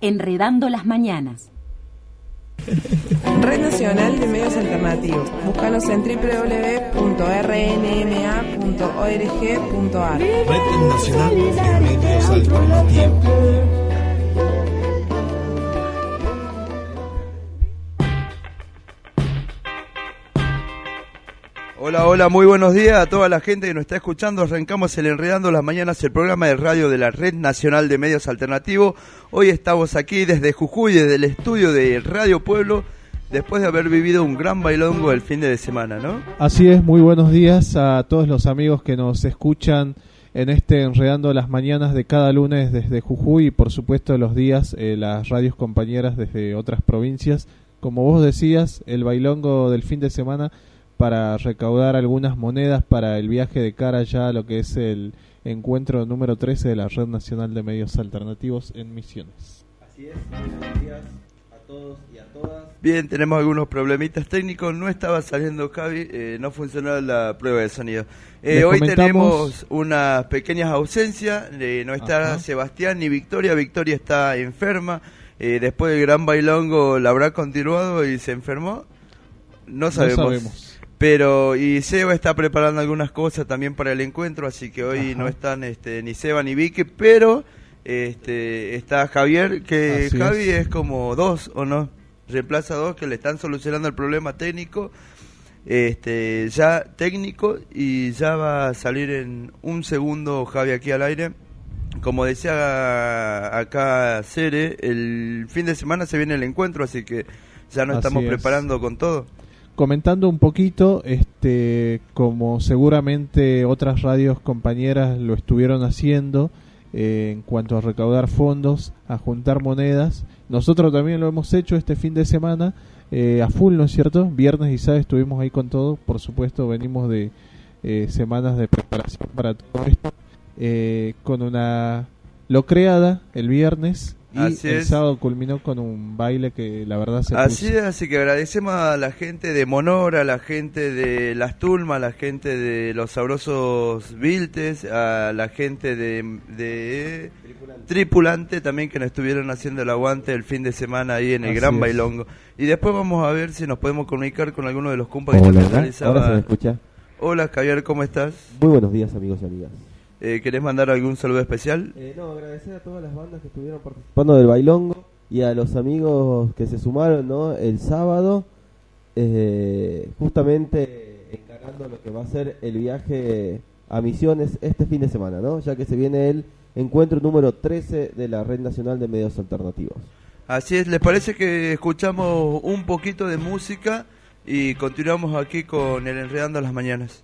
Enredando las Mañanas. Red Nacional de Medios Alternativos. Búscanos en www.rnma.org.ar. Red Nacional de Medios Alternativos. Hola, hola, muy buenos días a toda la gente que nos está escuchando. Arrancamos el Enredando las Mañanas, el programa de radio de la Red Nacional de Medios Alternativos. Hoy estamos aquí desde Jujuy, desde el estudio de Radio Pueblo, después de haber vivido un gran bailongo el fin de semana, ¿no? Así es, muy buenos días a todos los amigos que nos escuchan en este Enredando las Mañanas de cada lunes desde Jujuy y por supuesto los días eh, las radios compañeras desde otras provincias. Como vos decías, el bailongo del fin de semana para recaudar algunas monedas para el viaje de cara ya a lo que es el encuentro número 13 de la Red Nacional de Medios Alternativos en Misiones. Así es, buenos días a todos y a todas. Bien, tenemos algunos problemitas técnicos, no estaba saliendo Javi, eh, no funcionó la prueba de sonido. Eh, hoy tenemos unas pequeñas ausencias, eh, no está Sebastián ni Victoria, Victoria está enferma, después del gran bailongo la habrá continuado y se enfermó. No sabemos. No sabemos. Pero, y Seba está preparando algunas cosas también para el encuentro, así que hoy no están este, ni Seba ni Vicky, pero este, está Javier, que Javi es. como dos, ¿o no? Reemplaza dos que le están solucionando el problema técnico, este, ya técnico, y ya va a salir en un segundo Javi aquí al aire. Como decía acá Cere, el fin de semana se viene el encuentro, así que ya nos estamos preparando con todo comentando un poquito, este, como seguramente otras radios compañeras lo estuvieron haciendo, eh, en cuanto a recaudar fondos, a juntar monedas. Nosotros también lo hemos hecho este fin de semana eh, a full, ¿no es cierto? Viernes y sábado estuvimos ahí con todo. Por supuesto, venimos de eh, semanas de preparación para todo esto. con una locreada el viernes y el sábado culminó con un baile que la verdad se Así es, así que agradecemos a la gente de Monora, a la gente de Las Tulmas, a la gente de los sabrosos Viltes, a la gente de, Tripulante. también que nos estuvieron haciendo el aguante el fin de semana ahí en el Gran Bailongo. Y después vamos a ver si nos podemos comunicar con alguno de los compas que Hola, Ahora se me escucha. Hola Javier, ¿cómo estás? Muy buenos días amigos y amigas. Eh, ¿Querés mandar algún saludo especial? Eh, no, agradecer a todas las bandas que estuvieron participando del bailongo y a los amigos que se sumaron ¿no? el sábado, eh, justamente encargando lo que va a ser el viaje a Misiones este fin de semana, ¿no? ya que se viene el encuentro número 13 de la Red Nacional de Medios Alternativos. Así es, ¿les parece que escuchamos un poquito de música y continuamos aquí con el Enredando las Mañanas?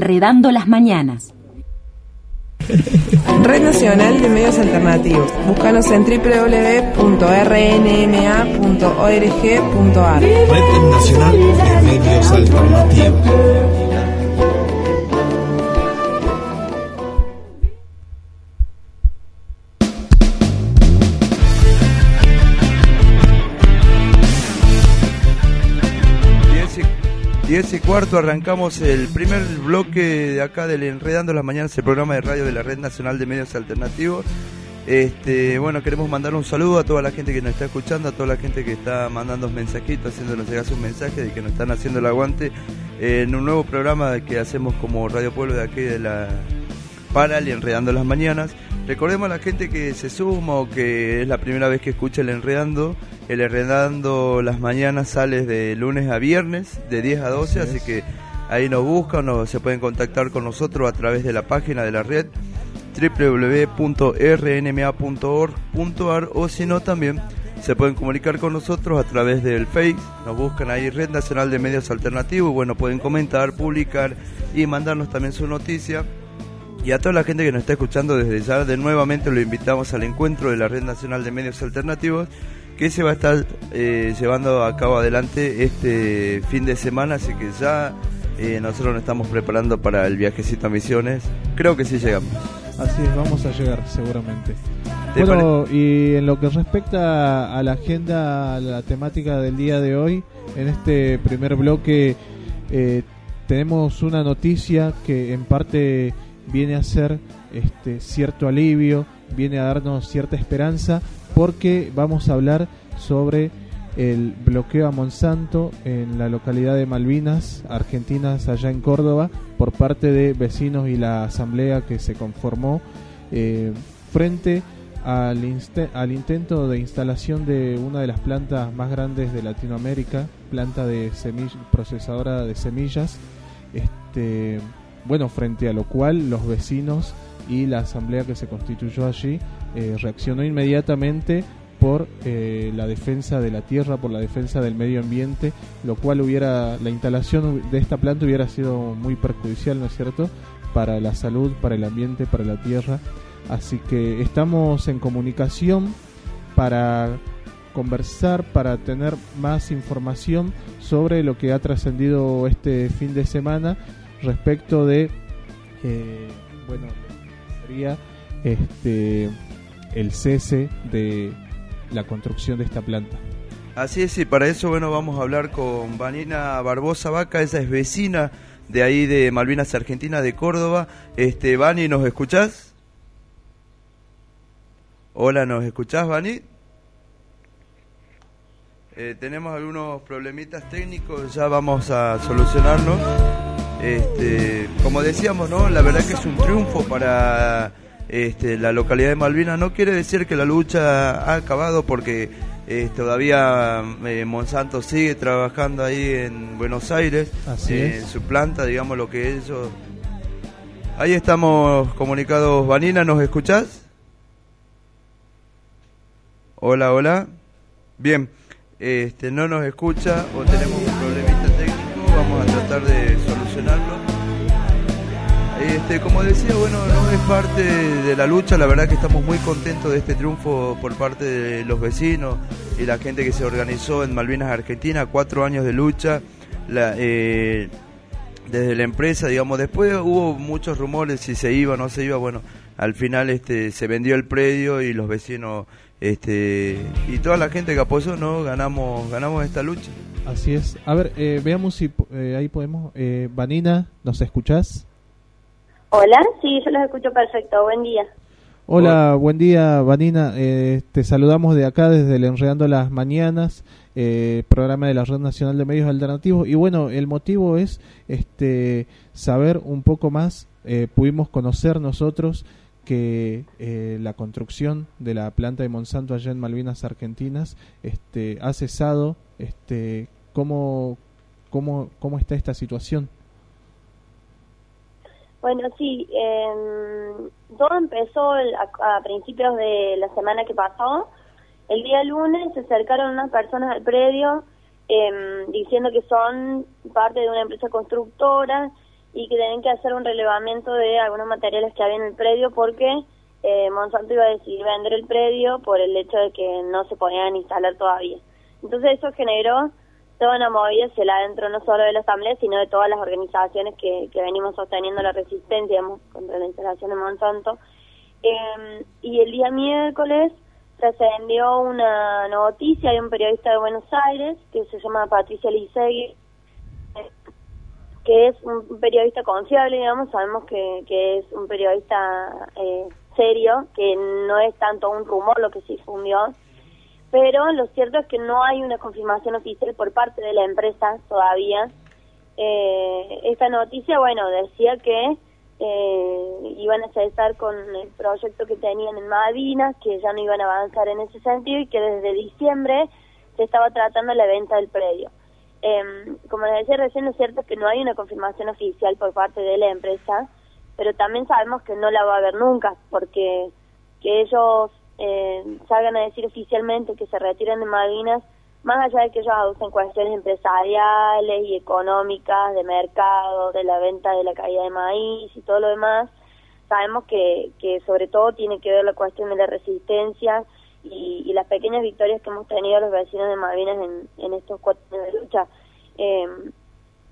Enredando las Mañanas. Red Nacional de Medios Alternativos. Búscanos en www.rnma.org.ar. Red Nacional de Medios Alternativos. Cuarto arrancamos el primer bloque de acá del Enredando las Mañanas, el programa de radio de la Red Nacional de Medios Alternativos. Este, bueno, queremos mandar un saludo a toda la gente que nos está escuchando, a toda la gente que está mandando mensajitos, haciéndonos llegar sus mensajes y que nos están haciendo el aguante en un nuevo programa que hacemos como Radio Pueblo de aquí de la Paral y Enredando las Mañanas. Recordemos a la gente que se suma o que es la primera vez que escucha el Enredando el Enredando las mañanas sale de lunes a viernes, de 10 a 12, así, que ahí nos buscan o se pueden contactar con nosotros a través de la página de la red www.rnma.org.ar o si no también se pueden comunicar con nosotros a través del Face, nos buscan ahí Red Nacional de Medios Alternativos, bueno, pueden comentar, publicar y mandarnos también su noticia. Y a toda la gente que nos está escuchando desde ya, de nuevamente lo invitamos al encuentro de la Red Nacional de Medios Alternativos que se va a estar eh, llevando a cabo adelante este fin de semana, así que ya eh, nosotros nos estamos preparando para el viajecito a Misiones. Creo que sí llegamos. Así es, vamos a llegar seguramente. Bueno, y en lo que respecta a la agenda, a la temática del día de hoy, en este primer bloque eh, tenemos una noticia que en parte viene a ser este cierto alivio, viene a darnos cierta esperanza, porque vamos a hablar sobre el bloqueo a Monsanto en la localidad de Malvinas, Argentinas, allá en Córdoba, por parte de vecinos y la asamblea que se conformó eh, frente al, intento de instalación de una de las plantas más grandes de Latinoamérica, planta de procesadora de semillas, este, bueno, frente a lo cual los vecinos y la asamblea que se constituyó allí eh, reaccionó inmediatamente por eh, la defensa de la tierra, por la defensa del medio ambiente, lo cual hubiera, la instalación de esta planta hubiera sido muy perjudicial, ¿no es cierto?, para la salud, para el ambiente, para la tierra. Así que estamos en comunicación para conversar, para tener más información sobre lo que ha trascendido este fin de semana respecto de, eh, bueno, este el cese de la construcción de esta planta. Así es, y para eso bueno vamos a hablar con Vanina Barbosa Vaca, esa es vecina de ahí de Malvinas Argentina, de Córdoba. Este, Vani, ¿nos escuchás? Hola, ¿nos escuchás, Vani? Eh, tenemos algunos problemitas técnicos, ya vamos a solucionarlos. Este, como decíamos, ¿no? La verdad que es un triunfo para este, la localidad de Malvinas. No quiere decir que la lucha ha acabado porque eh, todavía eh, Monsanto sigue trabajando ahí en Buenos Aires, en su planta, digamos lo que ellos... Ahí estamos comunicados. Vanina, ¿nos escuchás? Hola, hola. Bien, este, no nos escucha o tenemos un problemita técnico, vamos a tratar de solucionarlo. Este, como decía, bueno, no es parte de la lucha, la verdad que estamos muy contentos de este triunfo por parte de los vecinos y la gente que se organizó en Malvinas Argentina, cuatro años de lucha, eh, desde la empresa, digamos, después hubo muchos rumores si se iba o no se iba, bueno, al final este se vendió el predio y los vecinos este y toda la gente que apoyó, ¿no? Ganamos ganamos esta lucha. Así es. A ver, eh, veamos si eh, ahí podemos. Vanina, ¿nos escuchás? Hola, sí, yo los escucho perfecto. Buen día. Hola, buen día, Vanina. Eh, te saludamos de acá desde el Enredando las Mañanas, eh, programa de la Red Nacional de Medios Alternativos. Y bueno, el motivo es este saber un poco más. Eh, pudimos conocer nosotros que la construcción de la planta de Monsanto allá en Malvinas Argentinas este, ha cesado. Este, ¿cómo, cómo, ¿Cómo está esta situación? Bueno, sí, eh, todo empezó a, principios de la semana que pasó. El día lunes se acercaron unas personas al predio em, diciendo que son parte de una empresa constructora y que tenían que hacer un relevamiento de algunos materiales que había en el predio porque eh, Monsanto iba a decidir vender el predio por el hecho de que no se podían instalar todavía. Entonces eso generó toda una movida hacia adentro no solo de la Asamblea, sino de todas las organizaciones que, que venimos sosteniendo la resistencia contra la instalación de Monsanto. Eh, y el día miércoles trascendió una noticia de un periodista de Buenos Aires que se llama Patricia Lisegui, que es un periodista confiable, digamos, sabemos que, que es un periodista eh, serio, que no es tanto un rumor lo que se difundió, pero lo cierto es que no hay una confirmación oficial por parte de la empresa todavía. Eh, esta noticia, bueno, decía que eh, iban a cesar con el proyecto que tenían en Malvinas, que ya no iban a avanzar en ese sentido y que desde diciembre se estaba tratando la venta del predio. Eh, como les decía recién, lo cierto es que no hay una confirmación oficial por parte de la empresa, pero también sabemos que no la va a haber nunca, porque que ellos eh, salgan a decir oficialmente que se retiran de Malvinas más allá de que ellos aducen cuestiones empresariales y económicas, de mercado, de la venta de la caída de maíz y todo lo demás, sabemos que, que sobre todo tiene que ver la cuestión de la resistencia y, las pequeñas victorias que hemos tenido los vecinos de Malvinas en, en estos cuatro años de lucha. Eh,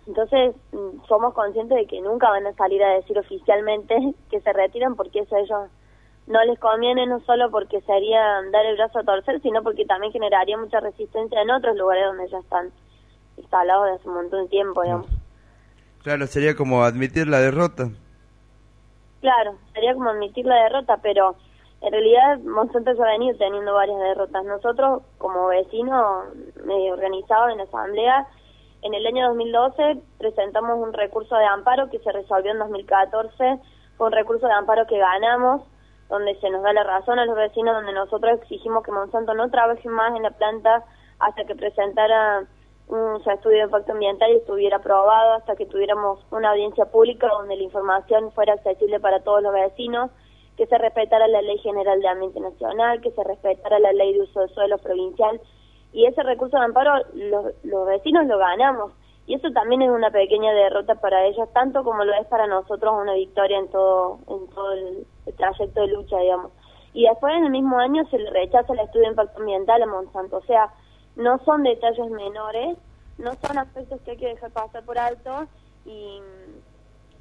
entonces, mm, somos conscientes de que nunca van a salir a decir oficialmente que se retiran porque eso ellos no les conviene no solo porque sería dar el brazo a torcer, sino porque también generaría mucha resistencia en otros lugares donde ya están instalados desde hace un montón de tiempo, digamos. Claro, sería como admitir la derrota. Claro, sería como admitir la derrota, pero en realidad Monsanto ya ha venido teniendo varias derrotas. Nosotros, como vecinos medio organizados en la Asamblea, en el año 2012 presentamos un recurso de amparo que se resolvió en 2014, fue un recurso de amparo que ganamos, donde se nos da la razón a los vecinos, donde nosotros exigimos que Monsanto no trabaje más en la planta hasta que presentara un estudio de impacto ambiental y estuviera aprobado, hasta que tuviéramos una audiencia pública donde la información fuera accesible para todos los vecinos, que se respetara la Ley General de Ambiente Nacional, que se respetara la Ley de Uso de Suelo Provincial, y ese recurso de amparo los, los vecinos lo ganamos y eso también es una pequeña derrota para ellos, tanto como lo es para nosotros una victoria en todo, en todo el, trayecto de lucha, digamos. Y después en el mismo año se le rechaza el estudio de impacto ambiental a Monsanto, o sea, no son detalles menores, no son aspectos que hay que dejar pasar por alto y,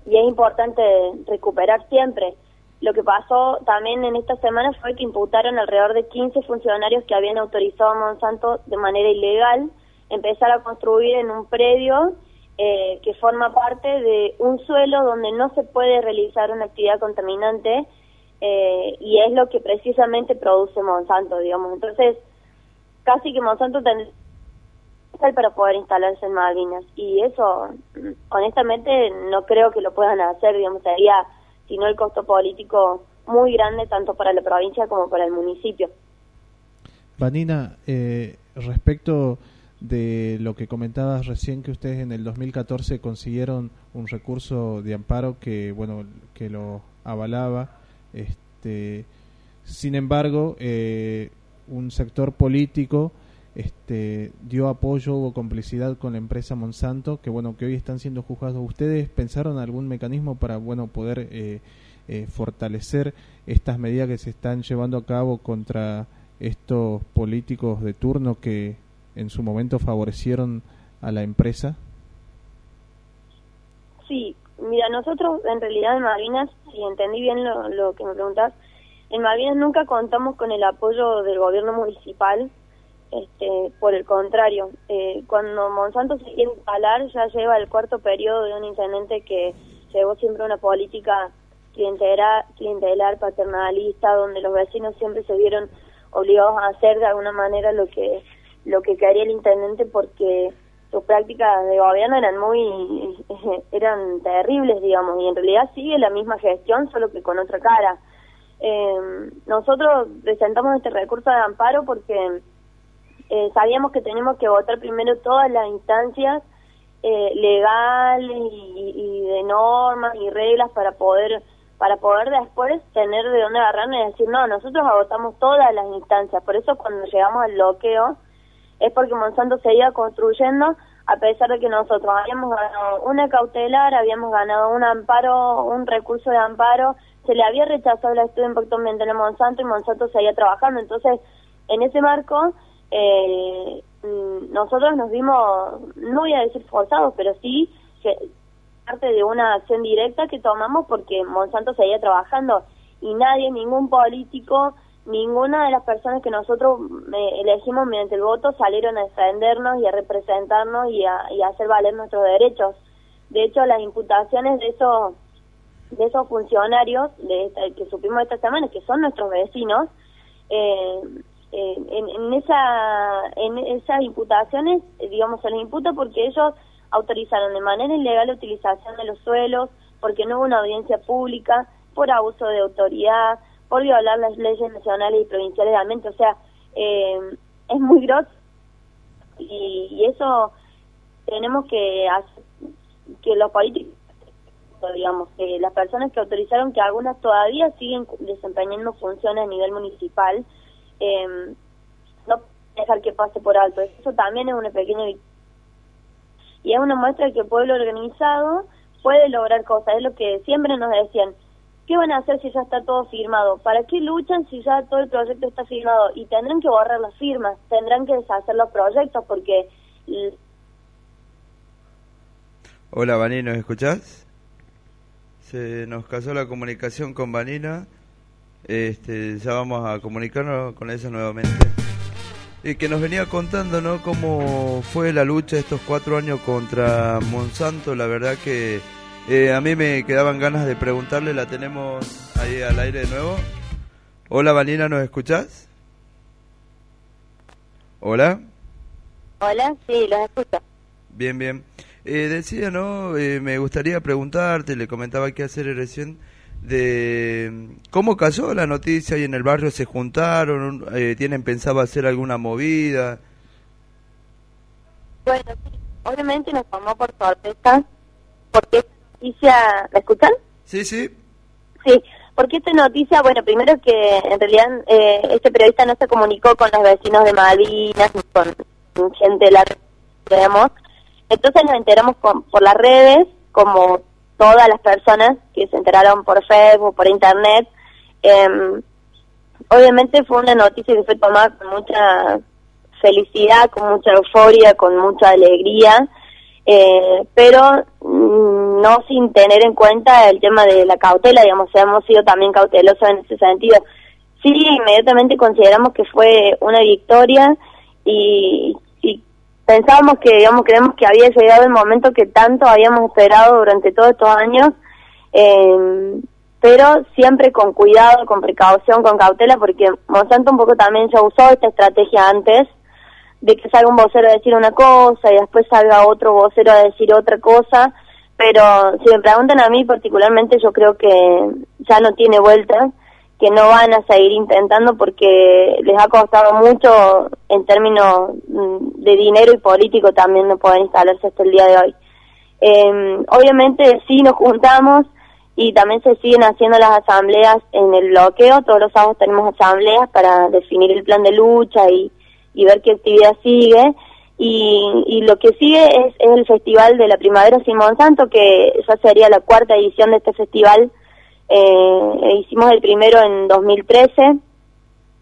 y es importante recuperar siempre. Lo que pasó también en esta semana fue que imputaron alrededor de 15 funcionarios que habían autorizado a Monsanto de manera ilegal empezar a construir en un predio eh, que forma parte de un suelo donde no se puede realizar una actividad contaminante eh, y es lo que precisamente produce Monsanto, digamos. Entonces, casi que Monsanto tendría para poder instalarse en Malvinas y eso, honestamente, no creo que lo puedan hacer, digamos, sería, sino el costo político muy grande tanto para la provincia como para el municipio. Vanina, eh, respecto de lo que comentabas recién que ustedes en el 2014 consiguieron un recurso de amparo que bueno que lo avalaba este sin embargo eh, un sector político este dio apoyo o complicidad con la empresa Monsanto que bueno que hoy están siendo juzgados. Ustedes pensaron algún mecanismo para bueno poder eh, eh, fortalecer estas medidas que se están llevando a cabo contra estos políticos de turno que en su momento favorecieron a la empresa? Sí, mira, nosotros en realidad en Malvinas, si entendí bien lo, que me preguntas, en Malvinas nunca contamos con el apoyo del gobierno municipal, este, por el contrario, eh, cuando Monsanto se quiere instalar ya lleva el cuarto periodo de un intendente que llevó siempre una política clientelar, clientelar paternalista, donde los vecinos siempre se vieron obligados a hacer de alguna manera lo que lo que quería el intendente porque sus prácticas de gobierno eran muy eran terribles digamos y en realidad sigue la misma gestión solo que con otra cara. Eh, nosotros presentamos este recurso de amparo porque eh, sabíamos que teníamos que votar primero todas las instancias eh, legales y, y, de normas y reglas para poder para poder después tener de dónde agarrarnos y decir no nosotros agotamos todas las instancias. Por eso cuando llegamos al bloqueo es porque Monsanto seguía construyendo a pesar de que nosotros habíamos ganado una cautelar, habíamos ganado un amparo, un recurso de amparo, se le había rechazado el estudio de impacto ambiental a Monsanto y Monsanto seguía trabajando. Entonces, en ese marco, eh, mm, nosotros nos vimos, no voy a decir forzados, pero sí que parte de una acción directa que tomamos porque Monsanto seguía trabajando y nadie, ningún político, ninguna de las personas que nosotros eh, elegimos mediante el voto salieron a defendernos y a representarnos y a, hacer valer nuestros derechos. De hecho, las imputaciones de esos de esos funcionarios de que supimos esta semana, que son nuestros vecinos, eh, en, en, esa en esas imputaciones, digamos, se les imputa porque ellos autorizaron de manera ilegal la utilización de los suelos, porque no hubo una audiencia pública, por abuso de autoridad, por violar las leyes nacionales y provinciales de. O sea, eh, es muy grosso y, eso tenemos que hacer que los políticos, digamos, que las personas que autorizaron, que algunas todavía siguen desempeñando funciones a nivel municipal, eh, no dejar que pase por alto. Eso también es una pequeña y es una muestra de que el pueblo organizado puede lograr cosas. Es lo que siempre nos decían. ¿Qué van a hacer si ya está todo firmado? ¿Para qué luchan si ya todo el proyecto está firmado? Y tendrán que borrar las firmas, tendrán que deshacer los proyectos porque... Hola, Vanina, ¿nos escuchás? Se nos casó la comunicación con Vanina. Este, ya vamos a comunicarnos con ella nuevamente y que nos venía contando, ¿no? Cómo fue la lucha estos cuatro años contra Monsanto. La verdad que eh, a mí me quedaban ganas de preguntarle. La tenemos ahí al aire de nuevo. Hola, Vanina, ¿nos escuchás? Hola. Hola, sí, los escucho. Bien, bien. Eh, decía, ¿no? Eh, me gustaría preguntarte, le comentaba que hacer recién de cómo cayó la noticia y en el barrio se juntaron, eh, tienen pensado hacer alguna movida. Bueno, obviamente nos tomó por sorpresa porque noticia, ¿la escuchan? Sí, sí. Sí, porque esta noticia, bueno, primero que en realidad eh, este periodista no se comunicó con los vecinos de Malvinas, con, con gente de la digamos, entonces nos enteramos por las redes, como todas las personas que se enteraron por Facebook, por Internet. Em, obviamente fue una noticia que fue tomada con mucha felicidad, con mucha euforia, con mucha alegría, eh, pero mm, no sin tener en cuenta el tema de la cautela, digamos, hemos sido también cautelosos en ese sentido. Sí, inmediatamente consideramos que fue una victoria y, pensábamos que, digamos, creemos que había llegado el momento que tanto habíamos esperado durante todos estos años, eh, pero siempre con cuidado, con precaución, con cautela, porque Monsanto un poco también ya usó esta estrategia antes, de que salga un vocero a decir una cosa y después salga otro vocero a decir otra cosa, pero si me preguntan a mí particularmente, yo creo que ya no tiene vuelta que no van a seguir intentando porque les ha costado mucho en términos mm, de dinero y político también no pueden instalarse hasta el día de hoy. Eh, obviamente sí nos juntamos y también se siguen haciendo las asambleas en el bloqueo, todos los sábados tenemos asambleas para definir el plan de lucha y, y ver qué actividad sigue. Y, y lo que sigue es, es el Festival de la Primavera sin Monsanto, que ya sería la cuarta edición de este festival eh, hicimos el primero en 2013.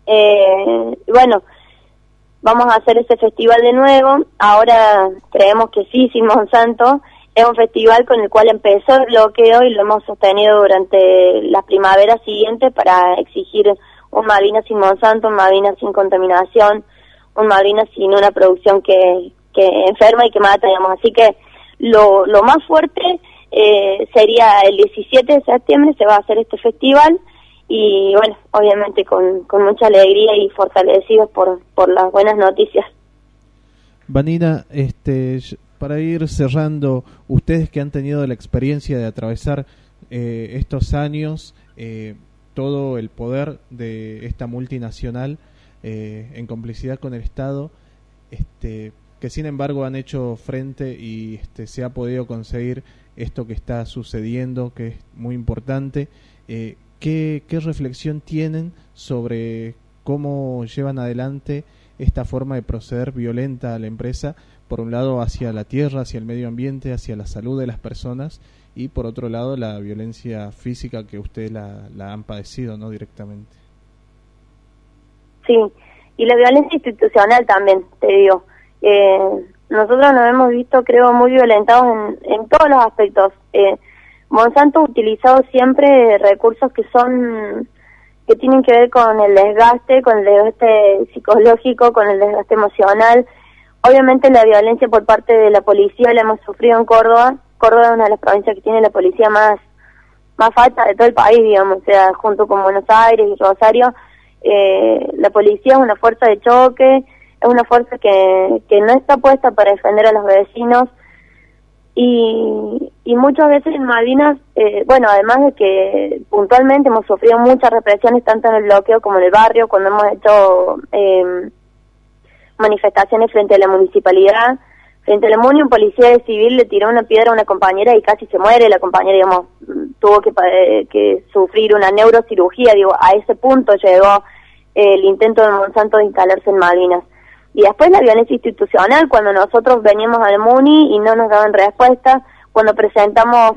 Eh, bueno, vamos a hacer ese festival de nuevo. Ahora creemos que sí, Sin Monsanto es un festival con el cual empezó el bloqueo y lo hemos sostenido durante las primaveras siguientes para exigir un Malvinas sin Monsanto, un Malvinas sin contaminación, un Malvinas sin una producción que, que enferma y que mata, digamos. Así que lo, lo más fuerte eh, sería el 17 de septiembre, se va a hacer este festival y bueno, obviamente con, mucha alegría y fortalecidos por, por las buenas noticias. Vanina, este, para ir cerrando, ustedes que han tenido la experiencia de atravesar eh, estos años, eh, todo el poder de esta multinacional en complicidad con el Estado, este, que sin embargo han hecho frente y este, se ha podido conseguir esto que está sucediendo, que es muy importante. Eh, ¿qué, reflexión tienen sobre cómo llevan adelante esta forma de proceder violenta a la empresa, por un lado hacia la tierra, hacia el medio ambiente, hacia la salud de las personas y por otro lado la violencia física que ustedes la, la han padecido no directamente. Sí, y la violencia institucional también, te digo. Eh, nosotros nos hemos visto, creo, muy violentados en, en todos los aspectos. Eh, Monsanto ha utilizado siempre recursos que son que tienen que ver con el desgaste, con el desgaste psicológico, con el desgaste emocional. Obviamente la violencia por parte de la policía la hemos sufrido en Córdoba. Córdoba es una de las provincias que tiene la policía más más falta de todo el país, digamos, o sea, junto con Buenos Aires y Rosario, eh, la policía es una fuerza de choque, es una fuerza que, que no está puesta para defender a los vecinos. Y, y muchas veces en Malvinas, eh, bueno, además de que puntualmente hemos sufrido muchas represiones tanto en el bloqueo como en el barrio, cuando hemos hecho eh, manifestaciones frente a la municipalidad, frente a la MUNI un policía civil le tiró una piedra a una compañera y casi se muere, la compañera, digamos, tuvo que, que sufrir una neurocirugía, digo, a ese punto llegó el intento de Monsanto de instalarse en Malvinas. Y después la violencia institucional, cuando nosotros veníamos al MUNI y no nos daban respuesta, cuando presentamos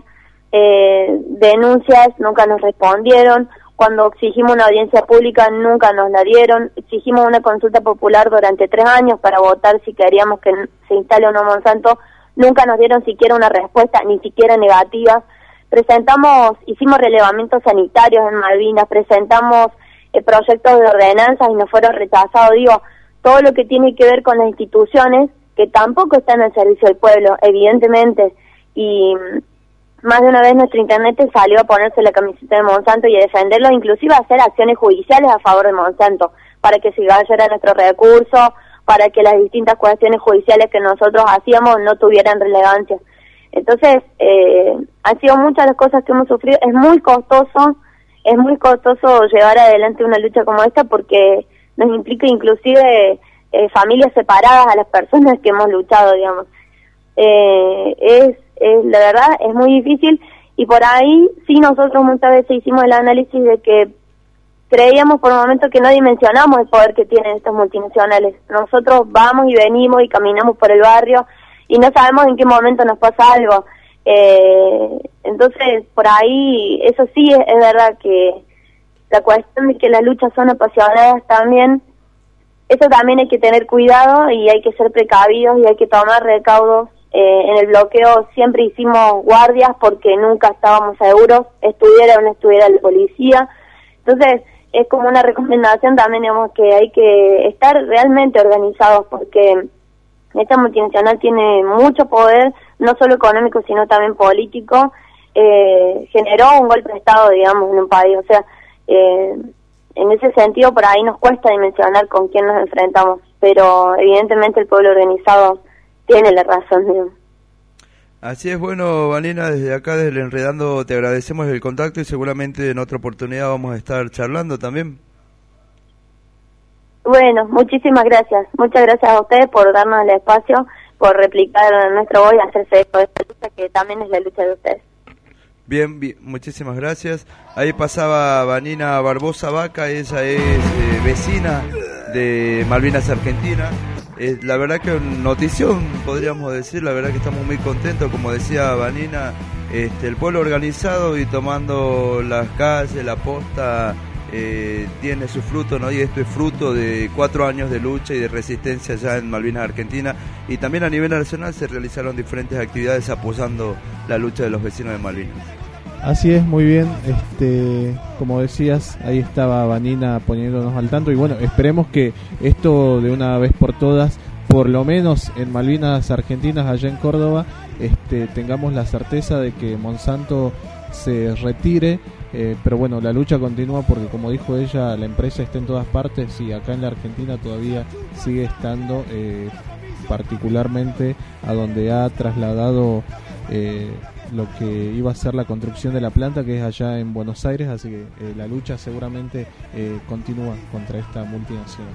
eh, denuncias nunca nos respondieron, cuando exigimos una audiencia pública nunca nos la dieron, exigimos una consulta popular durante tres años para votar si queríamos que se instale o no Monsanto, nunca nos dieron siquiera una respuesta, ni siquiera negativa. Presentamos, hicimos relevamientos sanitarios en Malvinas, presentamos proyectos de ordenanzas y nos fueron rechazados. Digo, todo lo que tiene que ver con las instituciones que tampoco están al servicio del pueblo, evidentemente, y más de una vez nuestro internet salió a ponerse la camiseta de Monsanto y a defenderlo, inclusive a hacer acciones judiciales a favor de Monsanto, para que se a nuestro recurso, para que las distintas cuestiones judiciales que nosotros hacíamos no tuvieran relevancia. Entonces, eh, han sido muchas las cosas que hemos sufrido. Es muy costoso, es muy costoso llevar adelante una lucha como esta porque nos implica inclusive eh, familias separadas a las personas que hemos luchado, digamos. Eh, es, es, la verdad, es muy difícil y por ahí sí nosotros muchas veces hicimos el análisis de que creíamos por un momento que no dimensionamos el poder que tienen estas multinacionales. Nosotros vamos y venimos y caminamos por el barrio y no sabemos en qué momento nos pasa algo. Eh, entonces, por ahí, eso sí es verdad que la cuestión de que las luchas son apasionadas también, eso también hay que tener cuidado y hay que ser precavidos y hay que tomar recaudos. Eh, en el bloqueo siempre hicimos guardias porque nunca estábamos seguros, estuviera o no estuviera la policía. Entonces, es como una recomendación también, digamos, que hay que estar realmente organizados porque esta multinacional tiene mucho poder, no solo económico, sino también político. Eh, generó un golpe de Estado, digamos, en un país. O sea, eh, en ese sentido, por ahí nos cuesta dimensionar con quién nos enfrentamos, pero evidentemente el pueblo organizado tiene la razón. Así es, bueno, Vanina, desde acá, desde el Enredando, te agradecemos el contacto y seguramente en otra oportunidad vamos a estar charlando también. Bueno, muchísimas gracias. Muchas gracias a ustedes por darnos el espacio, por replicar nuestro voz y hacerse de esta lucha que también es la lucha de ustedes. Bien, muchísimas gracias. Ahí pasaba Vanina Barbosa Vaca, ella es eh, vecina de Malvinas Argentina. Eh, la verdad que notición, podríamos decir, la verdad que estamos muy contentos, como decía Vanina, este, el pueblo organizado y tomando las calles, la posta, eh, tiene su fruto, ¿no? Y esto es fruto de cuatro años de lucha y de resistencia ya en Malvinas Argentina. Y también a nivel nacional se realizaron diferentes actividades apoyando la lucha de los vecinos de Malvinas. Así es, muy bien. Este, como decías, ahí estaba Vanina poniéndonos al tanto y bueno, esperemos que esto de una vez por todas, por lo menos en Malvinas Argentinas allá en Córdoba, este, tengamos la certeza de que Monsanto se retire. Eh, pero bueno, la lucha continúa porque como dijo ella, la empresa está en todas partes y acá en la Argentina todavía sigue estando, eh, particularmente a donde ha trasladado eh, lo que iba a ser la construcción de la planta que es allá en Buenos Aires, así que eh, la lucha seguramente eh, continúa contra esta multinacional.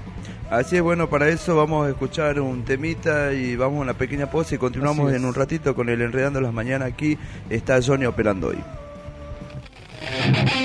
Así es, bueno, para eso vamos a escuchar un temita y vamos a una pequeña pausa y continuamos en un ratito con el Enredando las Mañanas aquí, está Johnny operando hoy. Thank you.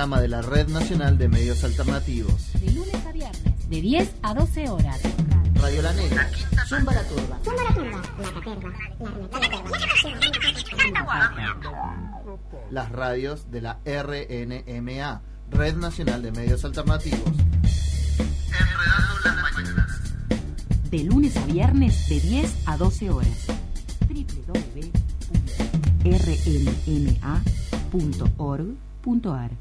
Programa de la Red Nacional de Medios Alternativos. De lunes a viernes, de 10 a 12 horas. Radio La Negra. Zumba la turba. Zumba la turba. La caterva. Las radios de la RNMA. Red Nacional de Medios Alternativos. Enredando las Mañanas. De lunes a viernes, de 10 a 12 horas. www.rnma.org.ar Debí saber que al amarte yo te perdía. Debí saber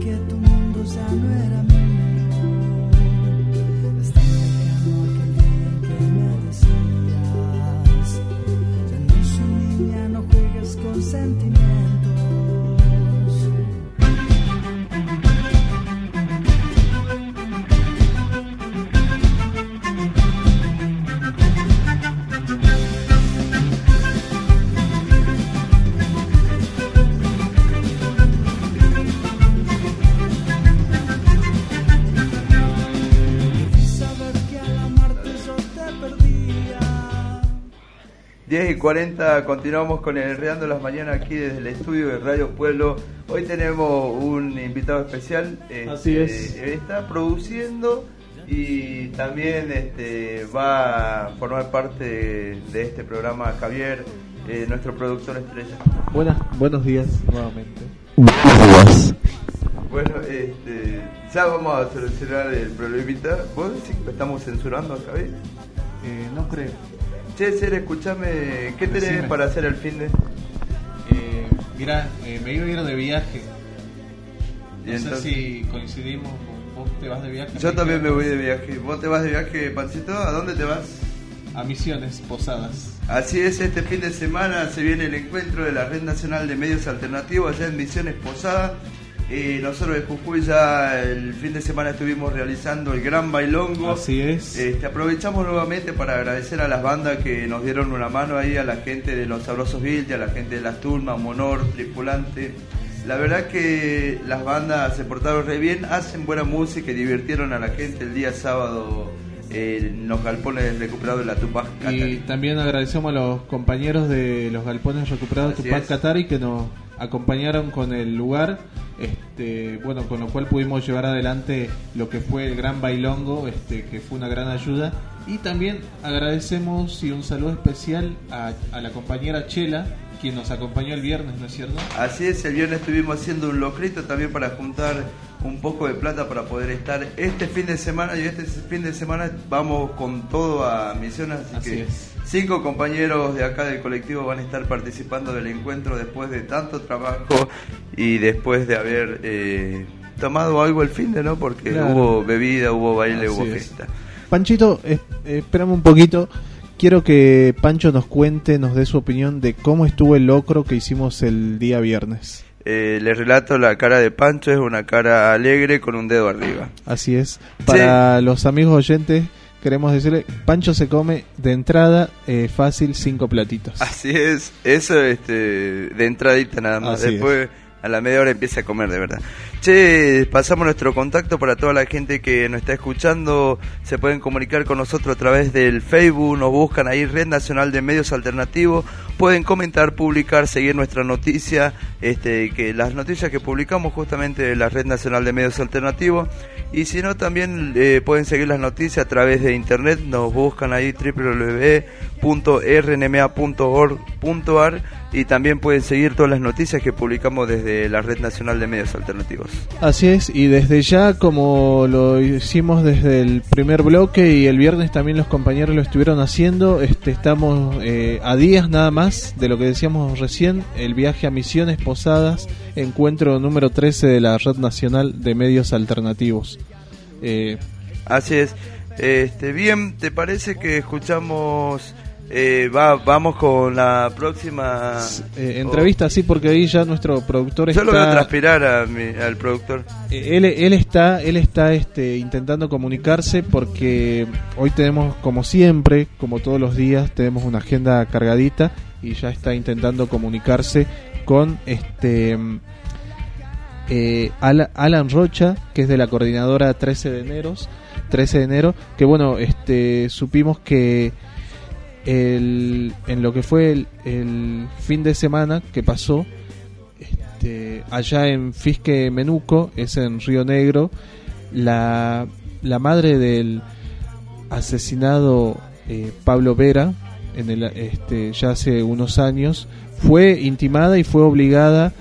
que tu mundo ya no era mío. 10 y 40, continuamos con el Enredando las Mañanas aquí desde el estudio de Radio Pueblo. Hoy tenemos un invitado especial. Así este, es. Está produciendo y también este, va a formar parte de, este programa Javier, eh, nuestro productor estrella. Buenas, buenos días nuevamente. Bueno, este, ya vamos a solucionar el problemita. ¿Vos decís que estamos censurando a Javier? Eh, no creo. Che, Ser, escuchame, ¿qué tenés Decime. para hacer el fin de...? Eh, mira, eh, me iba a ir de viaje. No entonces- sé si coincidimos. ¿Vos te vas de viaje? Yo también me voy de viaje. ¿Vos te vas de viaje, Pancito? ¿A dónde te vas? A Misiones, Posadas. Así es, este fin de semana se viene el encuentro de la Red Nacional de Medios Alternativos allá en Misiones Posada. Eh, nosotros de Jujuy ya el fin de semana estuvimos realizando el Gran Bailongo. Así es. Este, aprovechamos nuevamente para agradecer a las bandas que nos dieron una mano ahí, a la gente de los Sabrosos Vilde, a la gente de las Turmas, Monor, Tripulante. La verdad que las bandas se portaron re bien, hacen buena música y divirtieron a la gente el día sábado eh, en los galpones recuperados de la Tupac. Y también agradecemos a los compañeros de los galpones recuperados Así Tupac. Katari que nos acompañaron con el lugar, este, bueno, con lo cual pudimos llevar adelante lo que fue el gran bailongo, este, que fue una gran ayuda. Y también agradecemos y un saludo especial a, a la compañera Chela, quien nos acompañó el viernes, ¿no es cierto? Así es, el viernes estuvimos haciendo un locrito también para juntar un poco de plata para poder estar este fin de semana y este fin de semana vamos con todo a Misiones, así, Así que es. cinco compañeros de acá del colectivo van a estar participando del encuentro después de tanto trabajo y después de haber eh, tomado algo el fin de, ¿no? Porque Claro. hubo bebida, hubo baile, Así hubo es. fiesta. Panchito, eh, espérame un poquito. Quiero que Pancho nos cuente, nos dé su opinión de cómo estuvo el locro que hicimos el día viernes. Eh, les relato, la cara de Pancho es una cara alegre con un dedo arriba. Así es. Para los amigos oyentes, queremos decirle, Pancho se come de entrada eh, fácil cinco platitos. Así es, eso este, de entradita nada más. Así Después a la media hora empieza a comer de verdad. Che, pasamos nuestro contacto para toda la gente que nos está escuchando. Se pueden comunicar con nosotros a través del Facebook, nos buscan ahí Red Nacional de Medios Alternativos. Pueden comentar, publicar, seguir nuestra noticia, este, que las noticias que publicamos justamente de la Red Nacional de Medios Alternativos. Y si no, también eh, pueden seguir las noticias a través de internet. Nos buscan ahí www.rnma.org.ar y también pueden seguir todas las noticias que publicamos desde la Red Nacional de Medios Alternativos. Así es, y desde ya, como lo hicimos desde el primer bloque y el viernes también los compañeros lo estuvieron haciendo, este, estamos eh, a días nada más de lo que decíamos recién, el viaje a Misiones Posadas, encuentro número 13 de la Red Nacional de Medios Alternativos. Eh, Así es. Este, bien, ¿te parece que escuchamos... eh, va, vamos con la próxima... eh, entrevista, sí, porque ahí ya nuestro productor Yo está... lo veo transpirar a mi- al productor. Eh, Él, él está, él está este, intentando comunicarse porque hoy tenemos, como siempre, como todos los días, tenemos una agenda cargadita y ya está intentando comunicarse con este mm, eh, Ala- Alan Rocha, que es de la coordinadora 13 de Eneros, 13 de enero, que bueno, este, supimos que el, en lo que fue el, el fin de semana que pasó, este, allá en Fisque Menuco, es en Río Negro, la, la madre del asesinado eh, Pablo Vera, en el, este, ya hace unos años, fue intimada y fue obligada a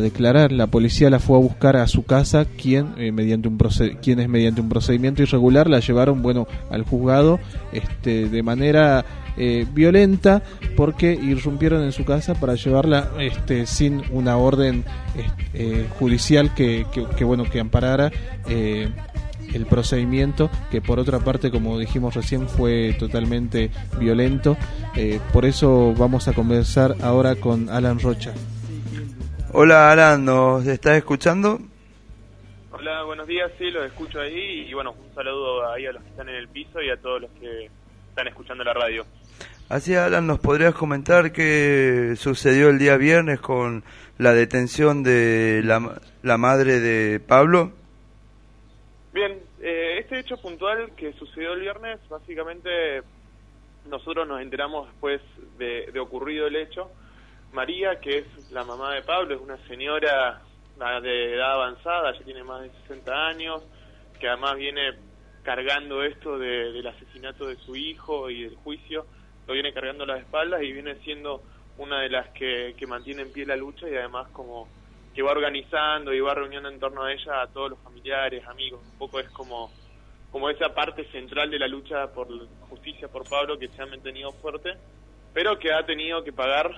declarar. La policía la fue a buscar a su casa, quien, eh, mediante un quienes mediante un procedimiento irregular la llevaron bueno al juzgado este, de manera eh, violenta porque irrumpieron en su casa para llevarla este, sin una orden eh, judicial que, que, bueno que amparara el procedimiento que por otra parte como dijimos recién fue totalmente violento por eso vamos a conversar ahora con Alan Rocha Hola Alan, ¿nos estás escuchando? Hola, buenos días, sí, los escucho ahí y bueno, un saludo ahí a los que están en el piso y a todos los que están escuchando la radio. Así, Alan, ¿nos podrías comentar qué sucedió el día viernes con la detención de la, la madre de Pablo? Bien, eh, este hecho puntual que sucedió el viernes, básicamente nosotros nos enteramos después de, de ocurrido el hecho María, que es la mamá de Pablo, es una señora de edad avanzada, ya tiene más de 60 años, que además viene cargando esto del asesinato de su hijo y del juicio, lo viene cargando las espaldas y viene siendo una de las que, que mantiene en pie la lucha y además como que va organizando y va reuniendo en torno a ella a todos los familiares, amigos, un poco es como como esa parte central de la lucha por justicia por Pablo que se ha mantenido fuerte, pero que ha tenido que pagar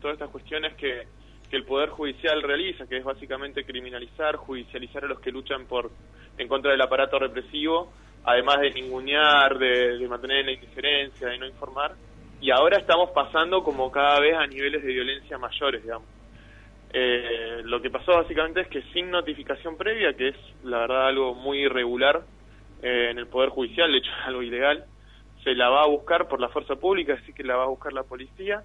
todas estas cuestiones que, el Poder Judicial realiza, que es básicamente criminalizar, judicializar a los que luchan por en contra del aparato represivo, además de ningunear, de, mantener la indiferencia, de no informar. Y ahora estamos pasando como cada vez a niveles de violencia mayores, digamos. Eh, lo que pasó básicamente es que sin notificación previa, que es la verdad algo muy irregular eh, en el Poder Judicial, de hecho es algo ilegal, se la va a buscar por la fuerza pública, así que la va a buscar la policía,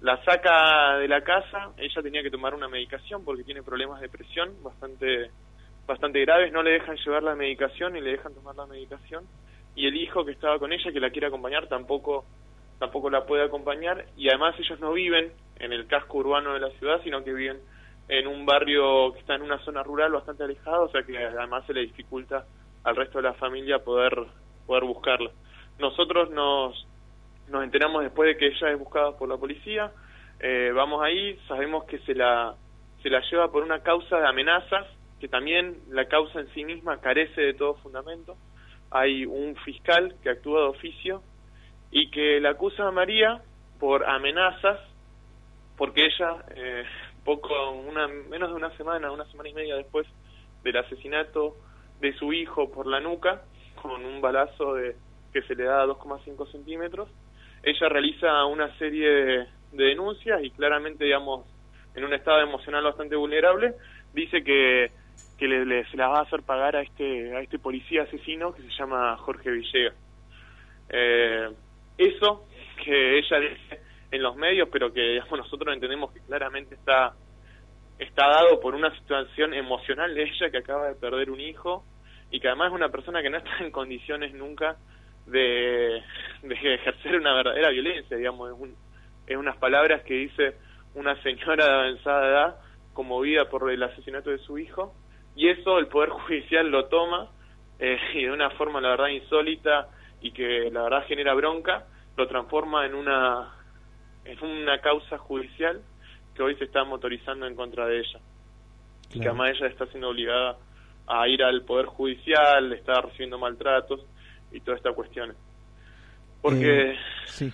la saca de la casa, ella tenía que tomar una medicación porque tiene problemas de presión bastante bastante graves, no le dejan llevar la medicación y le dejan tomar la medicación. Y el hijo que estaba con ella que la quiere acompañar tampoco tampoco la puede acompañar. Y además ellos no viven en el casco urbano de la ciudad, sino que viven en un barrio que está en una zona rural bastante alejado, o sea que además se le dificulta al resto de la familia poder poder buscarla. Nosotros nos nos enteramos después de que ella es buscada por la policía, eh, vamos ahí, sabemos que se la, se la lleva por una causa de amenazas, que también la causa en sí misma carece de todo fundamento. Hay un fiscal que actúa de oficio y que la acusa a María por amenazas, porque ella, eh, poco, una, menos de una semana, una semana y media después del asesinato de su hijo por la nuca, con un balazo de, que se le da a 2,5 centímetros, ella realiza una serie de, denuncias y claramente, digamos, en un estado emocional bastante vulnerable, dice que, que le, se las va a hacer pagar a este, a este policía asesino que se llama Jorge Villegas. Eh, eso que ella dice en los medios, pero que digamos, nosotros entendemos que claramente está, está dado por una situación emocional de ella que acaba de perder un hijo y que además es una persona que no está en condiciones nunca de, de ejercer una verdadera violencia, digamos, es, un, es unas palabras que dice una señora de avanzada edad conmovida por el asesinato de su hijo, y eso el Poder Judicial lo toma eh, y de una forma, la verdad, insólita y que la verdad genera bronca, lo transforma en una, en una causa judicial que hoy se está motorizando en contra de ella. Y que además ella está siendo obligada a ir al Poder Judicial, está recibiendo maltratos y toda esta cuestión. Porque, eh, sí.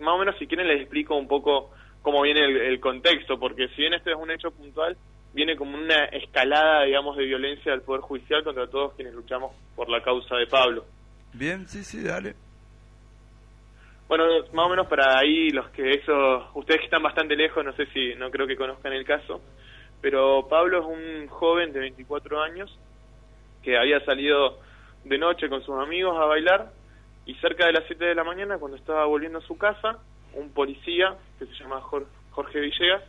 más o menos, si quieren, les explico un poco cómo viene el, contexto, porque si bien este es un hecho puntual, viene como una escalada, digamos, de violencia del Poder Judicial contra todos quienes luchamos por la causa de Pablo. Bien, sí, sí, dale. Bueno, más o menos para ahí los que eso, ustedes que están bastante lejos, no sé si, no creo que conozcan el caso, pero Pablo es un joven de 24 años que había salido de noche con sus amigos a bailar y cerca de las 7 de la mañana, cuando estaba volviendo a su casa, un policía que se llama Jorge Villegas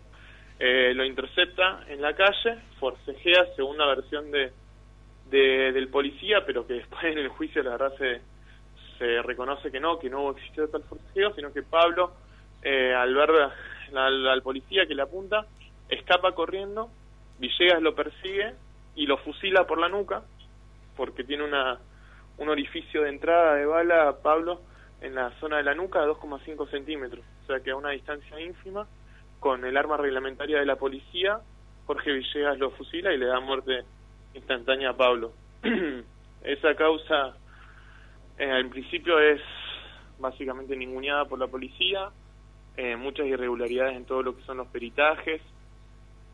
eh, lo intercepta en la calle, forcejea, según la versión de, del policía, pero que después en el juicio la verdad se, se reconoce que no, que no existió tal forcejeo, sino que Pablo, eh, al ver al, policía que le apunta, escapa corriendo, Villegas lo persigue y lo fusila por la nuca, porque tiene una, un orificio de entrada de bala, Pablo, en la zona de la nuca de 2,5 centímetros, o sea que a una distancia ínfima, con el arma reglamentaria de la policía, Jorge Villegas lo fusila y le da muerte instantánea a Pablo. Esa causa eh, principio es básicamente ninguneada por la policía, eh, muchas irregularidades en todo lo que son los peritajes,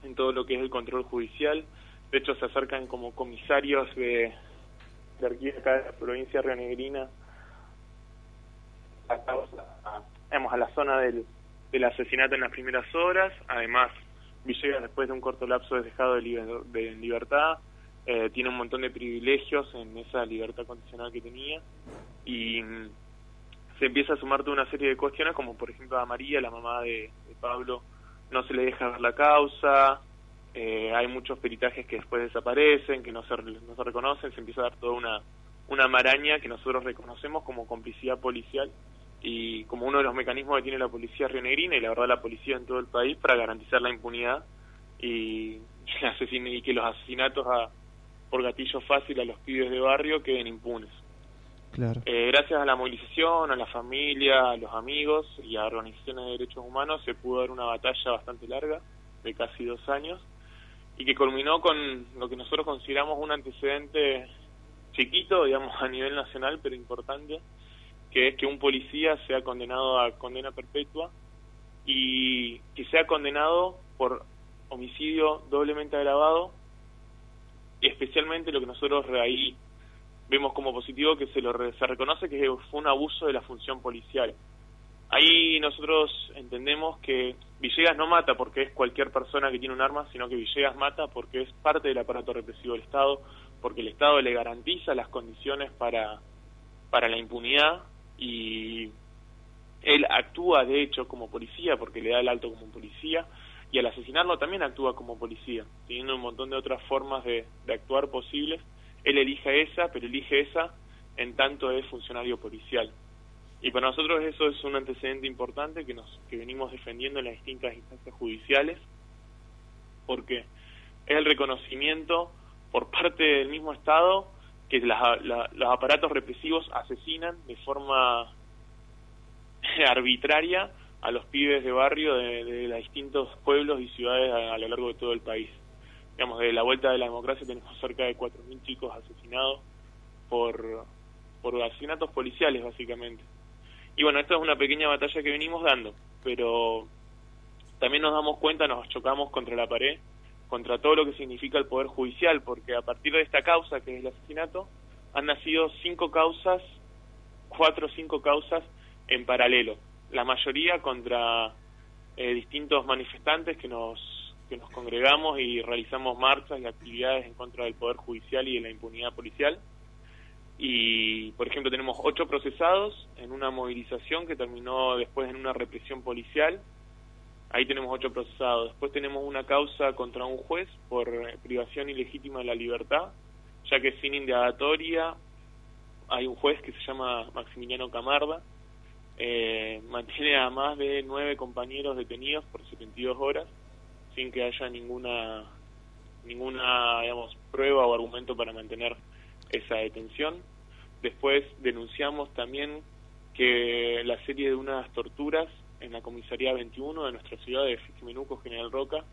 en todo lo que es el control judicial. De hecho, se acercan como comisarios de, de aquí acá de la provincia rionegrina a, a, la zona del, del asesinato en las primeras horas. Además, Villegas, después de un corto lapso, es dejado de, de libertad. Eh, tiene un montón de privilegios en esa libertad condicional que tenía y mm, se empieza a sumar toda una serie de cuestiones como por ejemplo a María, la mamá de, Pablo, no se le deja ver la causa, eh, hay muchos peritajes que después desaparecen, que no se, no se reconocen, se empieza a dar toda una, una maraña que nosotros reconocemos como complicidad policial y como uno de los mecanismos que tiene la policía rionegrina y la verdad la policía en todo el país para garantizar la impunidad y, y que los asesinatos a, por gatillo fácil a los pibes de barrio queden impunes. Claro. Eh, gracias a la movilización, a la familia, a los amigos y a organizaciones de derechos humanos se pudo dar una batalla bastante larga, de casi dos años, y que culminó con lo que nosotros consideramos un antecedente chiquito, digamos, a nivel nacional, pero importante, que es que un policía sea condenado a condena perpetua y que sea condenado por homicidio doblemente agravado especialmente lo que nosotros ahí vemos como positivo que se lo se reconoce que fue un abuso de la función policial. Ahí nosotros entendemos que Villegas no mata porque es cualquier persona que tiene un arma, sino que Villegas mata porque es parte del aparato represivo del Estado, porque el Estado le garantiza las condiciones para, para la impunidad y él actúa de hecho como policía porque le da el alto como policía y al asesinarlo también actúa como policía, teniendo un montón de otras formas de, actuar posibles. Él elige esa, pero elige esa en tanto es funcionario policial. Y para nosotros eso es un antecedente importante que, nos, que venimos defendiendo en las distintas instancias judiciales, porque es el reconocimiento por parte del mismo Estado que los aparatos represivos asesinan de forma arbitraria a los pibes de barrio de, de los distintos pueblos y ciudades a, lo largo de todo el país. Digamos, de la vuelta de la democracia tenemos cerca de 4.000 chicos asesinados por, por asesinatos policiales, básicamente. Y bueno, esta es una pequeña batalla que venimos dando, pero también nos damos cuenta, nos chocamos contra la pared, contra todo lo que significa el Poder Judicial, porque a partir de esta causa, que es el asesinato, han nacido cinco causas, cuatro o cinco causas en paralelo la mayoría contra eh, distintos manifestantes que nos, que nos congregamos y realizamos marchas y actividades en contra del Poder Judicial y de la impunidad policial. Y, por ejemplo, tenemos ocho procesados en una movilización que terminó después en una represión policial. Ahí tenemos ocho procesados. Después tenemos una causa contra un juez por privación ilegítima de la libertad, ya que sin indagatoria hay un juez que se llama Maximiliano Camarda, eh, mantiene a más de nueve compañeros detenidos por 72 horas sin que haya ninguna ninguna digamos prueba o argumento para mantener esa detención. Después denunciamos también que la serie de unas torturas en la comisaría 21 de nuestra ciudad de Fisquimenuco General Roca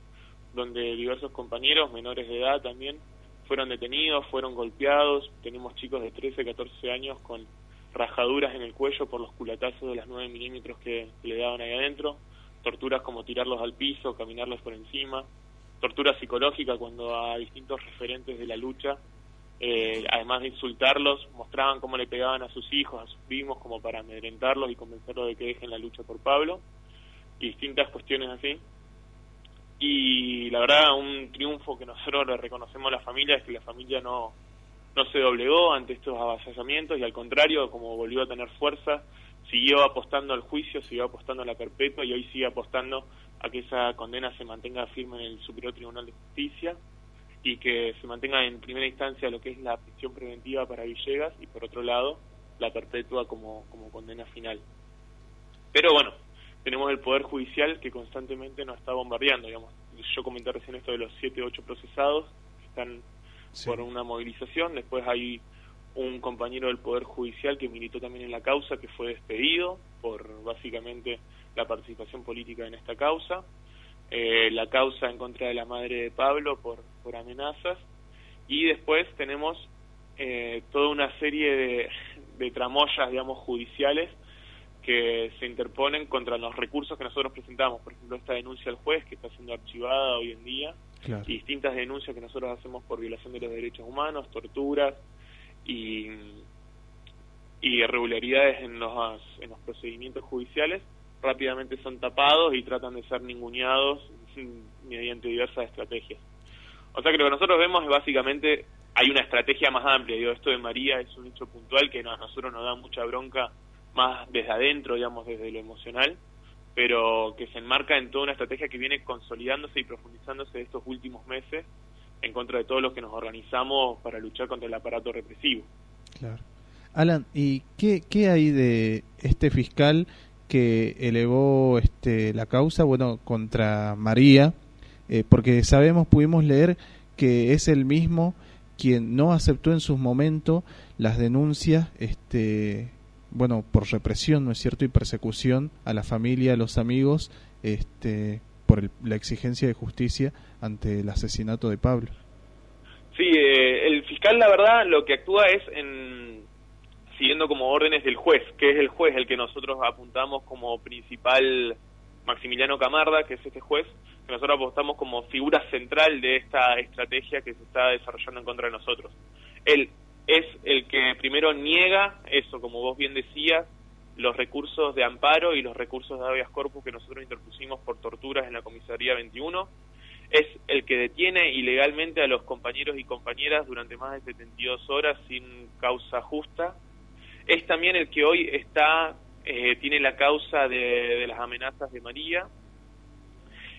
donde diversos compañeros menores de edad también fueron detenidos fueron golpeados. Tenemos chicos de 13 14 años con rajaduras en el cuello por los culatazos de las 9 milímetros que, le daban ahí adentro, torturas como tirarlos al piso, caminarlos por encima, tortura psicológica cuando a distintos referentes de la lucha, eh, además de insultarlos, mostraban cómo le pegaban a sus hijos, a sus primos, como para amedrentarlos y convencerlos de que dejen la lucha por Pablo, y distintas cuestiones así. Y la verdad, un triunfo que nosotros le reconocemos a la familia es que la familia no, no se doblegó ante estos avasallamientos y al contrario, como volvió a tener fuerza, siguió apostando al juicio, siguió apostando a la perpetua y hoy sigue apostando a que esa condena se mantenga firme en el Superior Tribunal de Justicia. Y que se mantenga en primera instancia lo que es la prisión preventiva para Villegas y por otro lado la perpetua como, como condena final. Pero bueno, tenemos el Poder Judicial que constantemente nos está bombardeando, digamos. Yo comenté recién esto de los 7, 8 procesados que están por una movilización, después hay un compañero del Poder Judicial que militó también en la causa, que fue despedido por básicamente la participación política en esta causa, eh, la causa en contra de la madre de Pablo por, por amenazas, y después tenemos eh, toda una serie de, de tramoyas, digamos, judiciales que se interponen contra los recursos que nosotros presentamos, por ejemplo, esta denuncia al juez que está siendo archivada hoy en día, y distintas denuncias que nosotros hacemos por violación de los derechos humanos, torturas y, y irregularidades en los, en los procedimientos judiciales, rápidamente son tapados y tratan de ser ninguneados mediante diversas estrategias. O sea que lo que nosotros vemos es básicamente, hay una estrategia más amplia, digo, esto de María es un hecho puntual que a nosotros nos da mucha bronca más desde adentro, digamos, desde lo emocional, pero que se enmarca en toda una estrategia que viene consolidándose y profundizándose estos últimos meses en contra de todos los que nos organizamos para luchar contra el aparato represivo. Claro. Alan, ¿y qué, qué hay de este fiscal que elevó este, la causa, bueno, contra María? Eh, porque sabemos, pudimos leer que es el mismo quien no aceptó en sus momentos las denuncias este, bueno, por represión, ¿no es cierto? Y persecución a la familia, a los amigos, este, por la exigencia de justicia ante el asesinato de Pablo. Sí, eh, el fiscal, la verdad, lo que actúa es en siguiendo como órdenes del juez, que es el juez el que nosotros apuntamos como principal Maximiliano Camarda, que es este juez, que nosotros apostamos como figura central de esta estrategia que se está desarrollando en contra de nosotros. Él es el que primero niega eso, como vos bien decías, los recursos de amparo y los recursos de habeas corpus que nosotros interpusimos por torturas en la comisaría 21. Es el que detiene ilegalmente a los compañeros y compañeras durante más de 72 horas sin causa justa. Es también el que hoy está eh, tiene la causa de, de, las amenazas de María.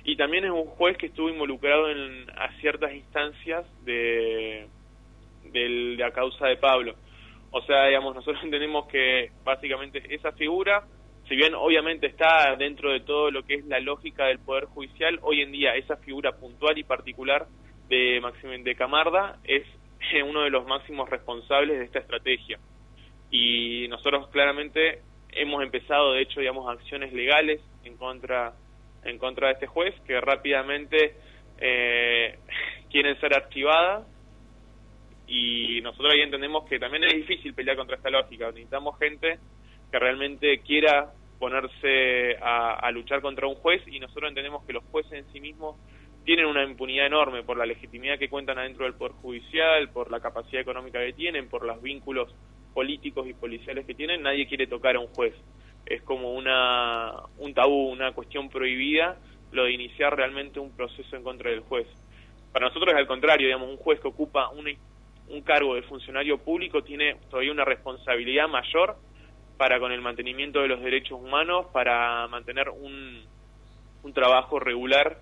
Y también es un juez que estuvo involucrado en a ciertas instancias de de la causa de Pablo. O sea, digamos, nosotros entendemos que básicamente esa figura, si bien obviamente está dentro de todo lo que es la lógica del Poder Judicial, hoy en día esa figura puntual y particular de de Camarda es uno de los máximos responsables de esta estrategia. Y nosotros claramente hemos empezado, de hecho, digamos, acciones legales en contra en contra de este juez que rápidamente eh, quieren ser archivadas y nosotros ahí entendemos que también es difícil pelear contra esta lógica. Necesitamos gente que realmente quiera ponerse a, luchar contra un juez y nosotros entendemos que los jueces en sí mismos tienen una impunidad enorme por la legitimidad que cuentan adentro del Poder Judicial, por la capacidad económica que tienen, por los vínculos políticos y policiales que tienen. Nadie quiere tocar a un juez. Es como una, un tabú, una cuestión prohibida lo de iniciar realmente un proceso en contra del juez. Para nosotros es al contrario, digamos, un juez que ocupa una un cargo de funcionario público tiene todavía una responsabilidad mayor para con el mantenimiento de los derechos humanos, para mantener un, un trabajo regular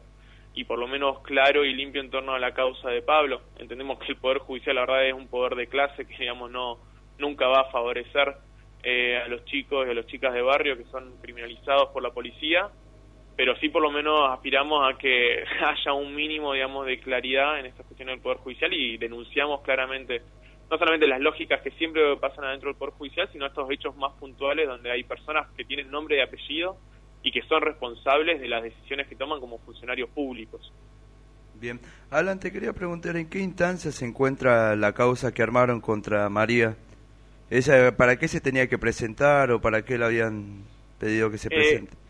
y por lo menos claro y limpio en torno a la causa de Pablo. Entendemos que el Poder Judicial, la verdad, es un poder de clase que, digamos, no nunca va a favorecer eh, a los chicos y a las chicas de barrio que son criminalizados por la policía pero sí por lo menos aspiramos a que haya un mínimo, digamos, de claridad en esta cuestión del Poder Judicial y denunciamos claramente no solamente las lógicas que siempre pasan adentro del Poder Judicial, sino estos hechos más puntuales donde hay personas que tienen nombre y apellido y que son responsables de las decisiones que toman como funcionarios públicos. Bien. Alan, te quería preguntar en qué instancia se encuentra la causa que armaron contra María. ¿Ella para qué se tenía que presentar o para qué le habían pedido que se eh, presente?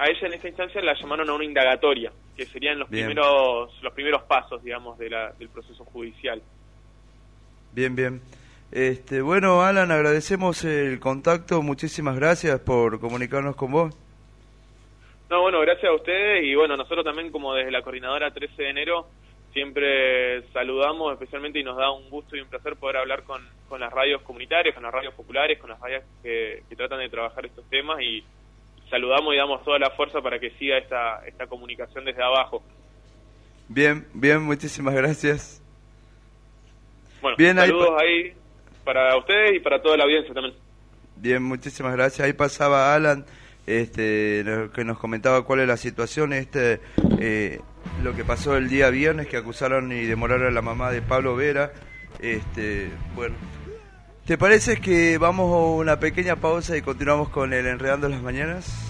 a ella en esta instancia la llamaron a una indagatoria, que serían los primeros los primeros pasos, digamos, de la, del proceso judicial. Bien, bien. Este, bueno, Alan, agradecemos el contacto, muchísimas gracias por comunicarnos con vos. No, bueno, gracias a ustedes y bueno, nosotros también como desde la coordinadora 13 de enero siempre saludamos especialmente y nos da un gusto y un placer poder hablar con, con las radios comunitarias, con las radios populares, con las radios que, que tratan de trabajar estos temas y saludamos y damos toda la fuerza para que siga esta, esta comunicación desde abajo. Bien, bien, muchísimas gracias. Bueno, saludos ahí para ustedes y para toda la audiencia también. Bien, muchísimas gracias. Ahí pasaba Alan, este, que nos comentaba cuál es la situación, este, eh, lo que pasó el día viernes, que acusaron y demoraron a la mamá de Pablo Vera. Este, bueno, ¿te parece que vamos a una pequeña pausa y continuamos con el Enredando las Mañanas?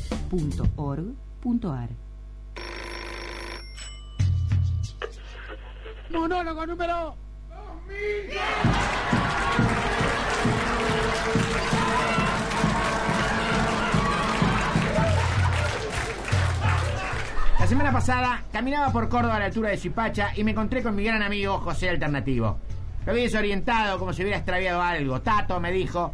.org.ar Monólogo número 2010. La semana pasada caminaba por Córdoba a la altura de Zipacha y me encontré con mi gran amigo José Alternativo. Lo había desorientado como si hubiera extraviado algo. Tato me dijo,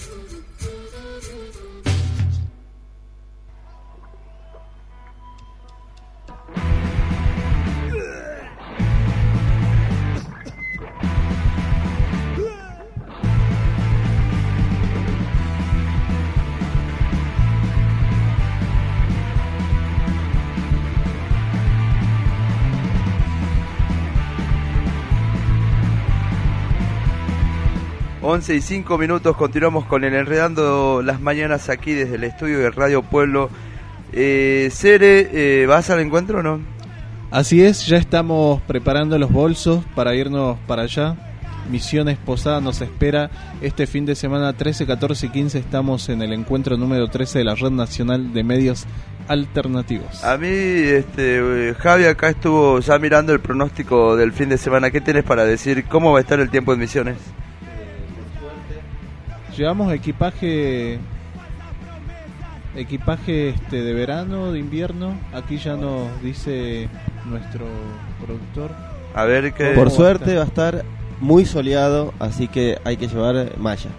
11 y 5 minutos continuamos con el Enredando las Mañanas aquí desde el estudio de Radio Pueblo. Eh, Cere, eh, ¿vas al encuentro o no? Así es, ya estamos preparando los bolsos para irnos para allá. Misiones Posada nos espera este fin de semana 13, 14 y 15. Estamos en el encuentro número 13 de la Red Nacional de Medios Alternativos. A mí, este, Javi acá estuvo ya mirando el pronóstico del fin de semana. ¿Qué tienes para decir? ¿Cómo va a estar el tiempo en Misiones? Llevamos equipaje equipaje este de verano, de invierno. Aquí ya nos dice nuestro productor. A ver que por suerte va a estar muy soleado, así que hay que llevar malla.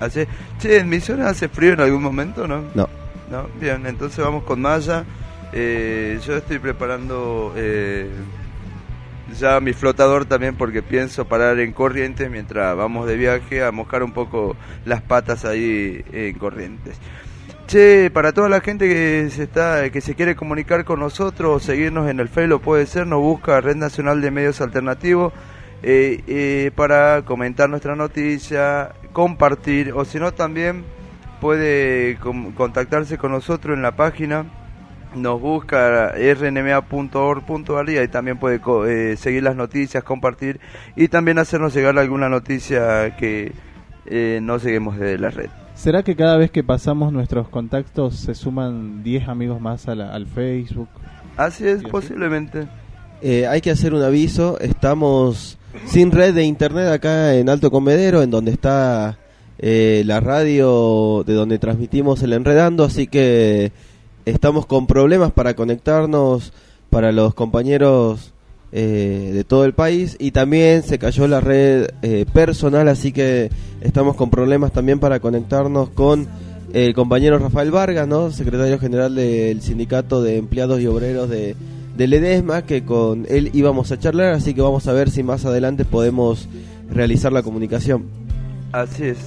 Así, che, ¿en Misiones hace frío en algún momento, no? No. No, bien, entonces vamos con malla. Eh, yo estoy preparando eh, ya mi flotador también porque pienso parar en Corrientes mientras vamos de viaje a mojar un poco las patas ahí en Corrientes. Che, para toda la gente que se está que se quiere comunicar con nosotros, seguirnos en el Facebook, puede ser, nos busca Red Nacional de Medios Alternativos eh, eh, para comentar nuestra noticia, compartir o si no también puede contactarse con nosotros en la página nos busca rnma.org.ar y ahí también puede eh, seguir las noticias, compartir y también hacernos llegar alguna noticia que eh, no seguimos de la red. ¿Será que cada vez que pasamos nuestros contactos se suman 10 amigos más al Facebook? Así es, posiblemente. Eh, hay que hacer un aviso, estamos sin red de internet acá en Alto Comedero, en donde está la radio de donde transmitimos el Enredando, así que estamos con problemas para conectarnos para los compañeros eh, de todo el país y también se cayó la red eh, personal, así que estamos con problemas también para conectarnos con el compañero Rafael Vargas, ¿no? secretario general del Sindicato de Empleados y Obreros de, de Ledesma, que con él íbamos a charlar, así que vamos a ver si más adelante podemos realizar la comunicación. Así es.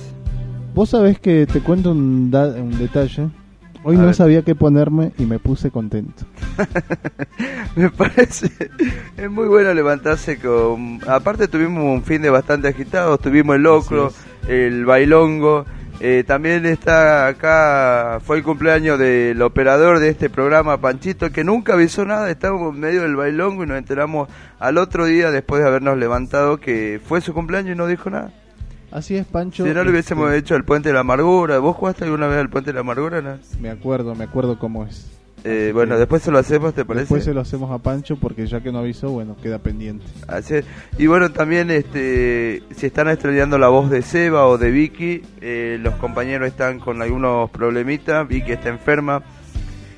Vos sabés que te cuento un, un detalle. Hoy no sabía qué ponerme y me puse contento. me parece es muy bueno levantarse con aparte tuvimos un fin de bastante agitado, tuvimos el locro, el bailongo, eh, también está acá, fue el cumpleaños del operador de este programa, Panchito, que nunca avisó nada, estábamos en medio del bailongo y nos enteramos al otro día después de habernos levantado que fue su cumpleaños y no dijo nada. Así es, Pancho. Si no le hubiésemos este, hecho el Puente de la Amargura, ¿vos jugaste alguna vez al Puente de la Amargura? No? Me acuerdo, me acuerdo cómo es. Eh, bueno, después se lo hacemos, ¿te parece? Después se lo hacemos a Pancho porque ya que no avisó, bueno, queda pendiente. Así es. Y bueno, también este, si están estrellando la voz de Seba o de Vicky, eh, los compañeros están con algunos problemitas, Vicky está enferma,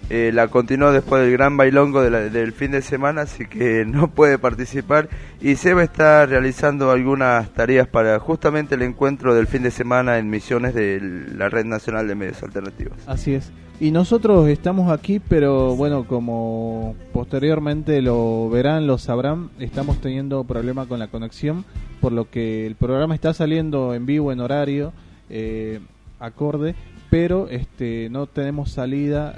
eh, la continuó después del gran bailongo del fin de semana, así que no puede participar. Y Seba está realizando algunas tareas para justamente el encuentro del fin de semana en misiones de la Red Nacional de Medios Alternativos. Así es. Y nosotros estamos aquí, pero bueno, como posteriormente lo verán, lo sabrán, estamos teniendo problema con la conexión, por lo que el programa está saliendo en vivo en horario eh, acorde, pero este no tenemos salida.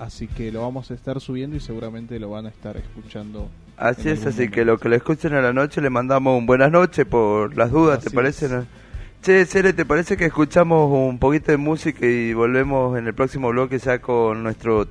Así que lo vamos a estar subiendo y seguramente lo van a estar escuchando. Así es, así que lo que lo escuchen a la noche le mandamos un buenas noches por las dudas, ¿te parece? Che, Cere, ¿te parece que escuchamos un poquito de música y volvemos en el próximo bloque ya con nuestro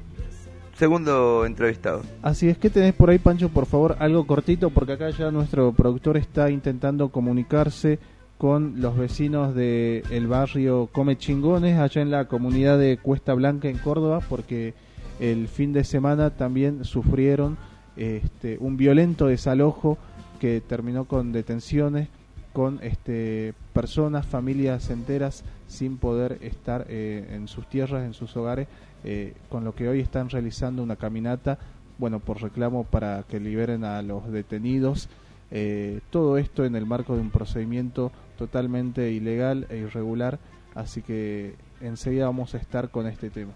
segundo entrevistado? Así es, que tenés por ahí, Pancho? Por favor, algo cortito, porque acá ya nuestro productor está intentando comunicarse con los vecinos del el barrio Come Chingones, allá en la comunidad de Cuesta Blanca, en Córdoba, porque el fin de semana también sufrieron este, un violento desalojo que terminó con detenciones, con este, personas, familias enteras sin poder estar eh, en sus tierras, en sus hogares, eh, con lo que hoy están realizando una caminata, bueno, por reclamo para que liberen a los detenidos. Eh, todo esto en el marco de un procedimiento totalmente ilegal e irregular, así que enseguida vamos a estar con este tema.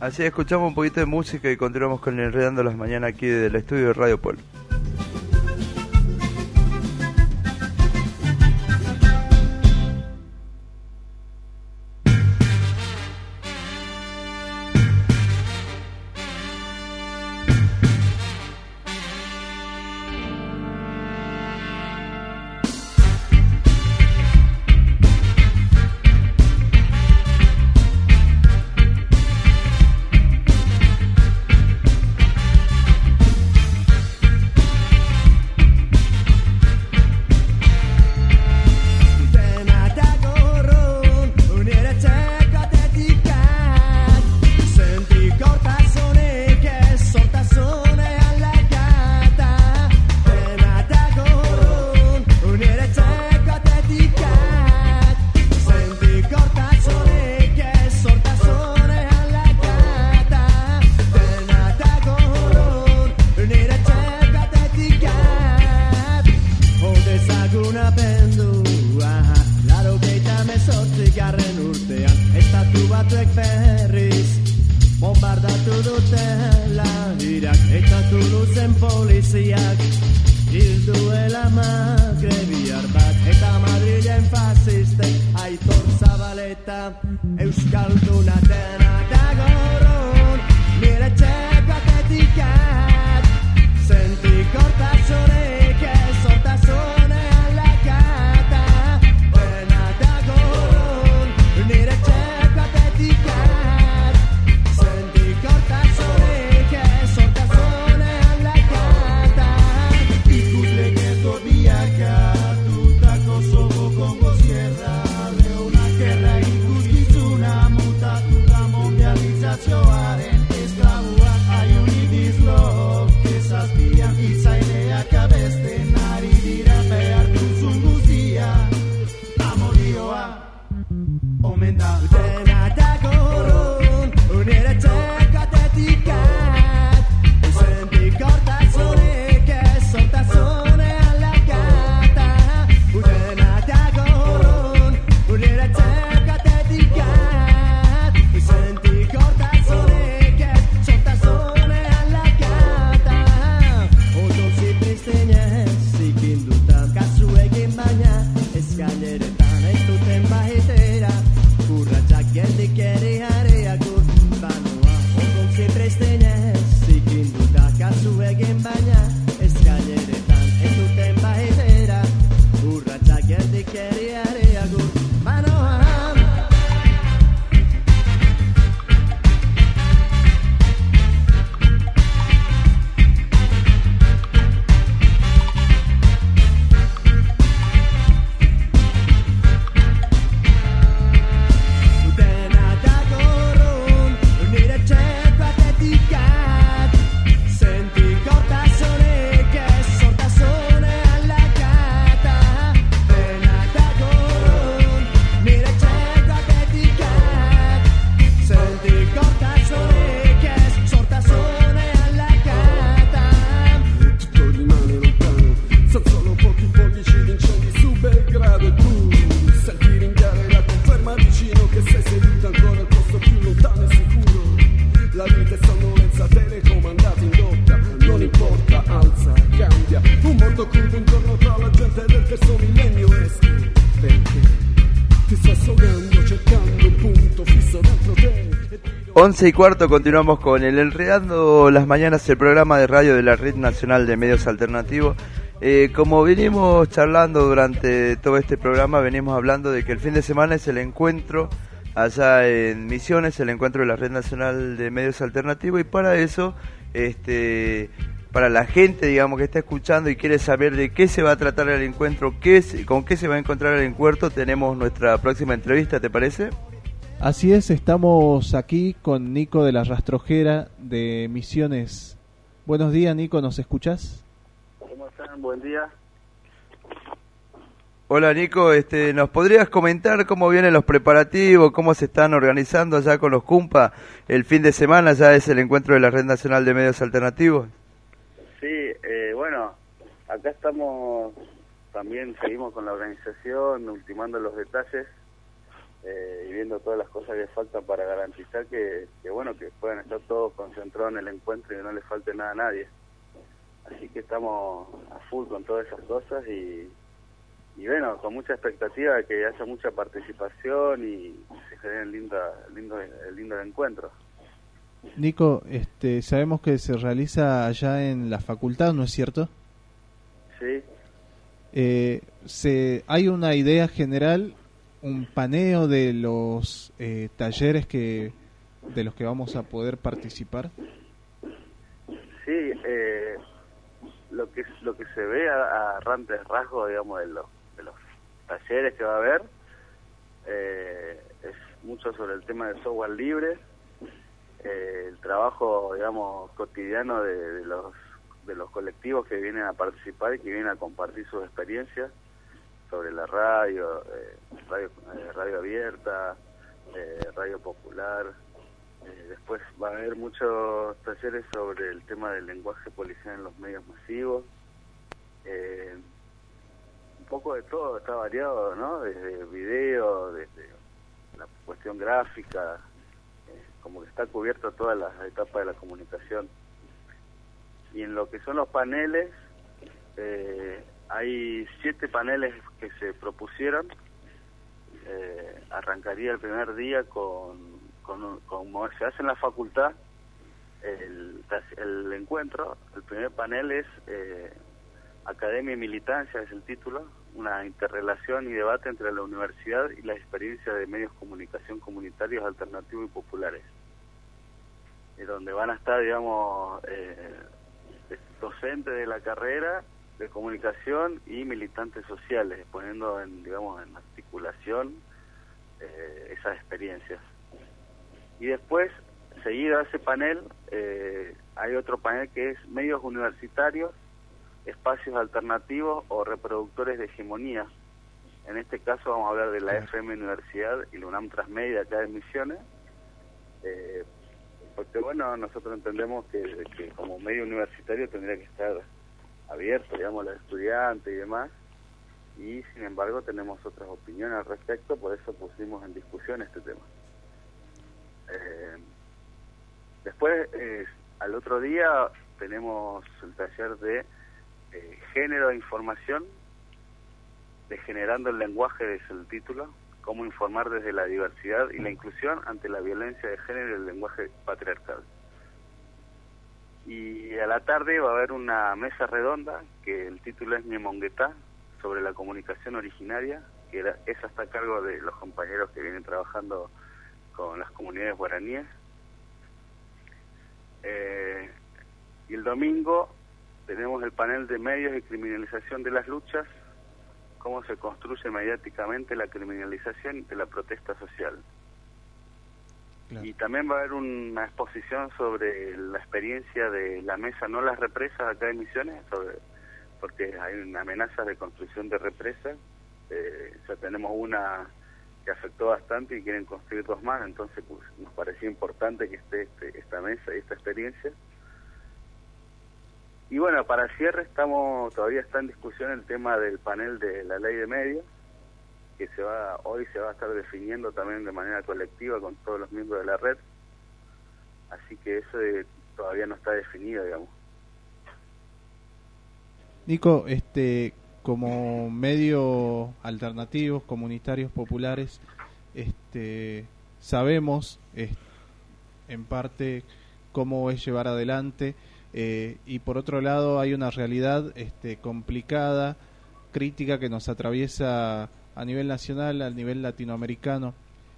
Así escuchamos un poquito de música y continuamos con Enredando las Mañanas aquí del estudio de Radio Polo. 11 y cuarto continuamos con el Enredando las Mañanas, el programa de radio de la Red Nacional de Medios Alternativos. Eh, como venimos charlando durante todo este programa, venimos hablando de que el fin de semana es el encuentro allá en Misiones, el encuentro de la Red Nacional de Medios Alternativos y para eso, este, para la gente, digamos, que está escuchando y quiere saber de qué se va a tratar el encuentro, qué, con qué se va a encontrar el encuentro, tenemos nuestra próxima entrevista, ¿te parece? Así es, estamos aquí con Nico de la Rastrojera de Misiones. Buenos días, Nico, ¿nos escuchás? ¿Cómo están? Buen día. Hola Nico, este, ¿nos podrías comentar cómo vienen los preparativos, cómo se están organizando allá con los CUMPA? El fin de semana ya es el encuentro de la Red Nacional de Medios Alternativos. Acá estamos, también seguimos con la organización, ultimando los detalles eh, y viendo todas las cosas que faltan para garantizar que, bueno que puedan estar todos concentrados en el encuentro y que no les falte nada a nadie. Así que estamos a full con todas esas cosas y, y bueno con mucha expectativa de que haya mucha participación y se genere linda, lindo el lindo encuentro. Nico este sabemos que se realiza allá en la facultad no es cierto sí eh, se hay una idea general un paneo de los eh, talleres que de los que vamos a poder participar? Sí, eh, lo que lo que se ve a, a rasgos, digamos, de los, de los talleres que va a haber eh, es mucho sobre el tema del software libre, el trabajo, digamos, cotidiano de, de, los de los colectivos que vienen a participar y que vienen a compartir sus experiencias sobre la radio, eh, radio, eh, radio abierta, eh, radio popular. después va a haber muchos talleres sobre el tema del lenguaje policial en los medios masivos. un poco de todo, está variado, ¿no? Desde video, desde la cuestión gráfica, como que está cubierto todas las etapas de la comunicación. Y en lo que son los paneles, eh, hay siete paneles que se propusieron. Eh, arrancaría el primer día con, con, como se hace en la facultad, el, el encuentro. El primer panel es eh, Academia y Militancia, es el título, una interrelación y debate entre la universidad y la experiencia de medios de comunicación comunitarios alternativos y populares. donde van a estar, digamos, eh, docentes de la carrera de comunicación y militantes sociales, poniendo en, digamos, en articulación eh, esas experiencias. Y después, seguido a ese panel, eh, hay otro panel que es medios universitarios, espacios alternativos o reproductores de hegemonía. En este caso vamos a hablar de la FM Universidad y la UNAM Transmedia acá de Misiones, eh, porque bueno, nosotros entendemos que, que como medio universitario tendría que estar abierto, digamos, a los estudiantes y demás, y sin embargo tenemos otras opiniones al respecto, por eso pusimos en discusión este tema. Eh, después, eh, al otro día, tenemos el taller de eh, género de información, degenerando el lenguaje, es el título, cómo informar desde la diversidad y la inclusión ante la violencia de género y el lenguaje patriarcal. Y a la tarde va a haber una mesa redonda, que el título es Monguetá, sobre la comunicación originaria, que era, esa está a cargo de los compañeros que vienen trabajando con las comunidades guaraníes. Eh, y el domingo tenemos el panel de medios y criminalización de las luchas, cómo se construye mediáticamente la criminalización de la protesta social. Y también va a haber una exposición sobre la experiencia de la mesa, no las represas acá en Misiones, sobre, porque hay una amenaza de construcción de represas. Eh, ya tenemos una que afectó bastante y quieren construir dos más, entonces pues, nos parecía importante que esté este, esta mesa y esta experiencia. Y bueno, para cierre estamos todavía está en discusión el tema del panel de la ley de medios, que se va hoy se va a estar definiendo también de manera colectiva con todos los miembros de la red. Así que eso todavía no está definido, digamos. Nico, este como medio alternativos, comunitarios, populares, este sabemos en parte cómo es llevar adelante eh, y por otro lado hay una realidad este, complicada, crítica que nos atraviesa a nivel nacional, a nivel latinoamericano.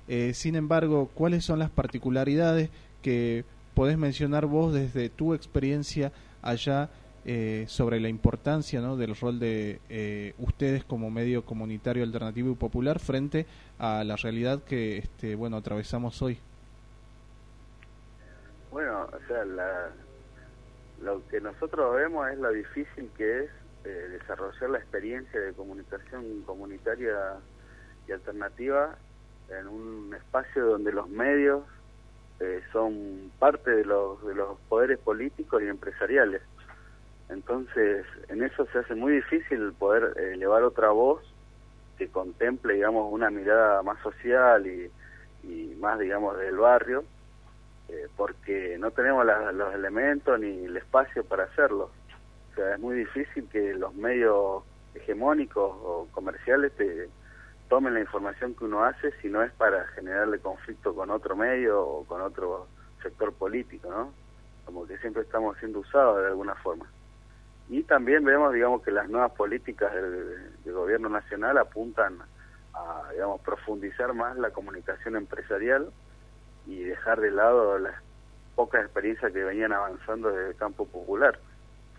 Eh, sin embargo, ¿cuáles son las particularidades que podés mencionar vos desde tu experiencia allá eh, sobre la importancia ¿no? del rol de ustedes como medio comunitario alternativo y popular frente a la realidad que este, bueno atravesamos hoy? Bueno, o sea, la, lo que nosotros vemos es lo difícil que es eh, desarrollar la experiencia de comunicación comunitaria y alternativa en un espacio donde los medios eh, son parte de los, de los poderes políticos y empresariales. Entonces, en eso se hace muy difícil poder elevar otra voz que contemple, digamos, una mirada más social y, y más, digamos, del barrio eh, porque no tenemos los elementos ni el espacio para hacerlo. O sea, es muy difícil que los medios hegemónicos o comerciales te tomen la información que uno hace si no es para generarle conflicto con otro medio o con otro sector político, ¿no? Como que siempre estamos siendo usados de alguna forma. Y también vemos, digamos, que las nuevas políticas del, del gobierno nacional apuntan a, digamos, profundizar más la comunicación empresarial y dejar de lado las pocas experiencias que venían avanzando desde el campo popular.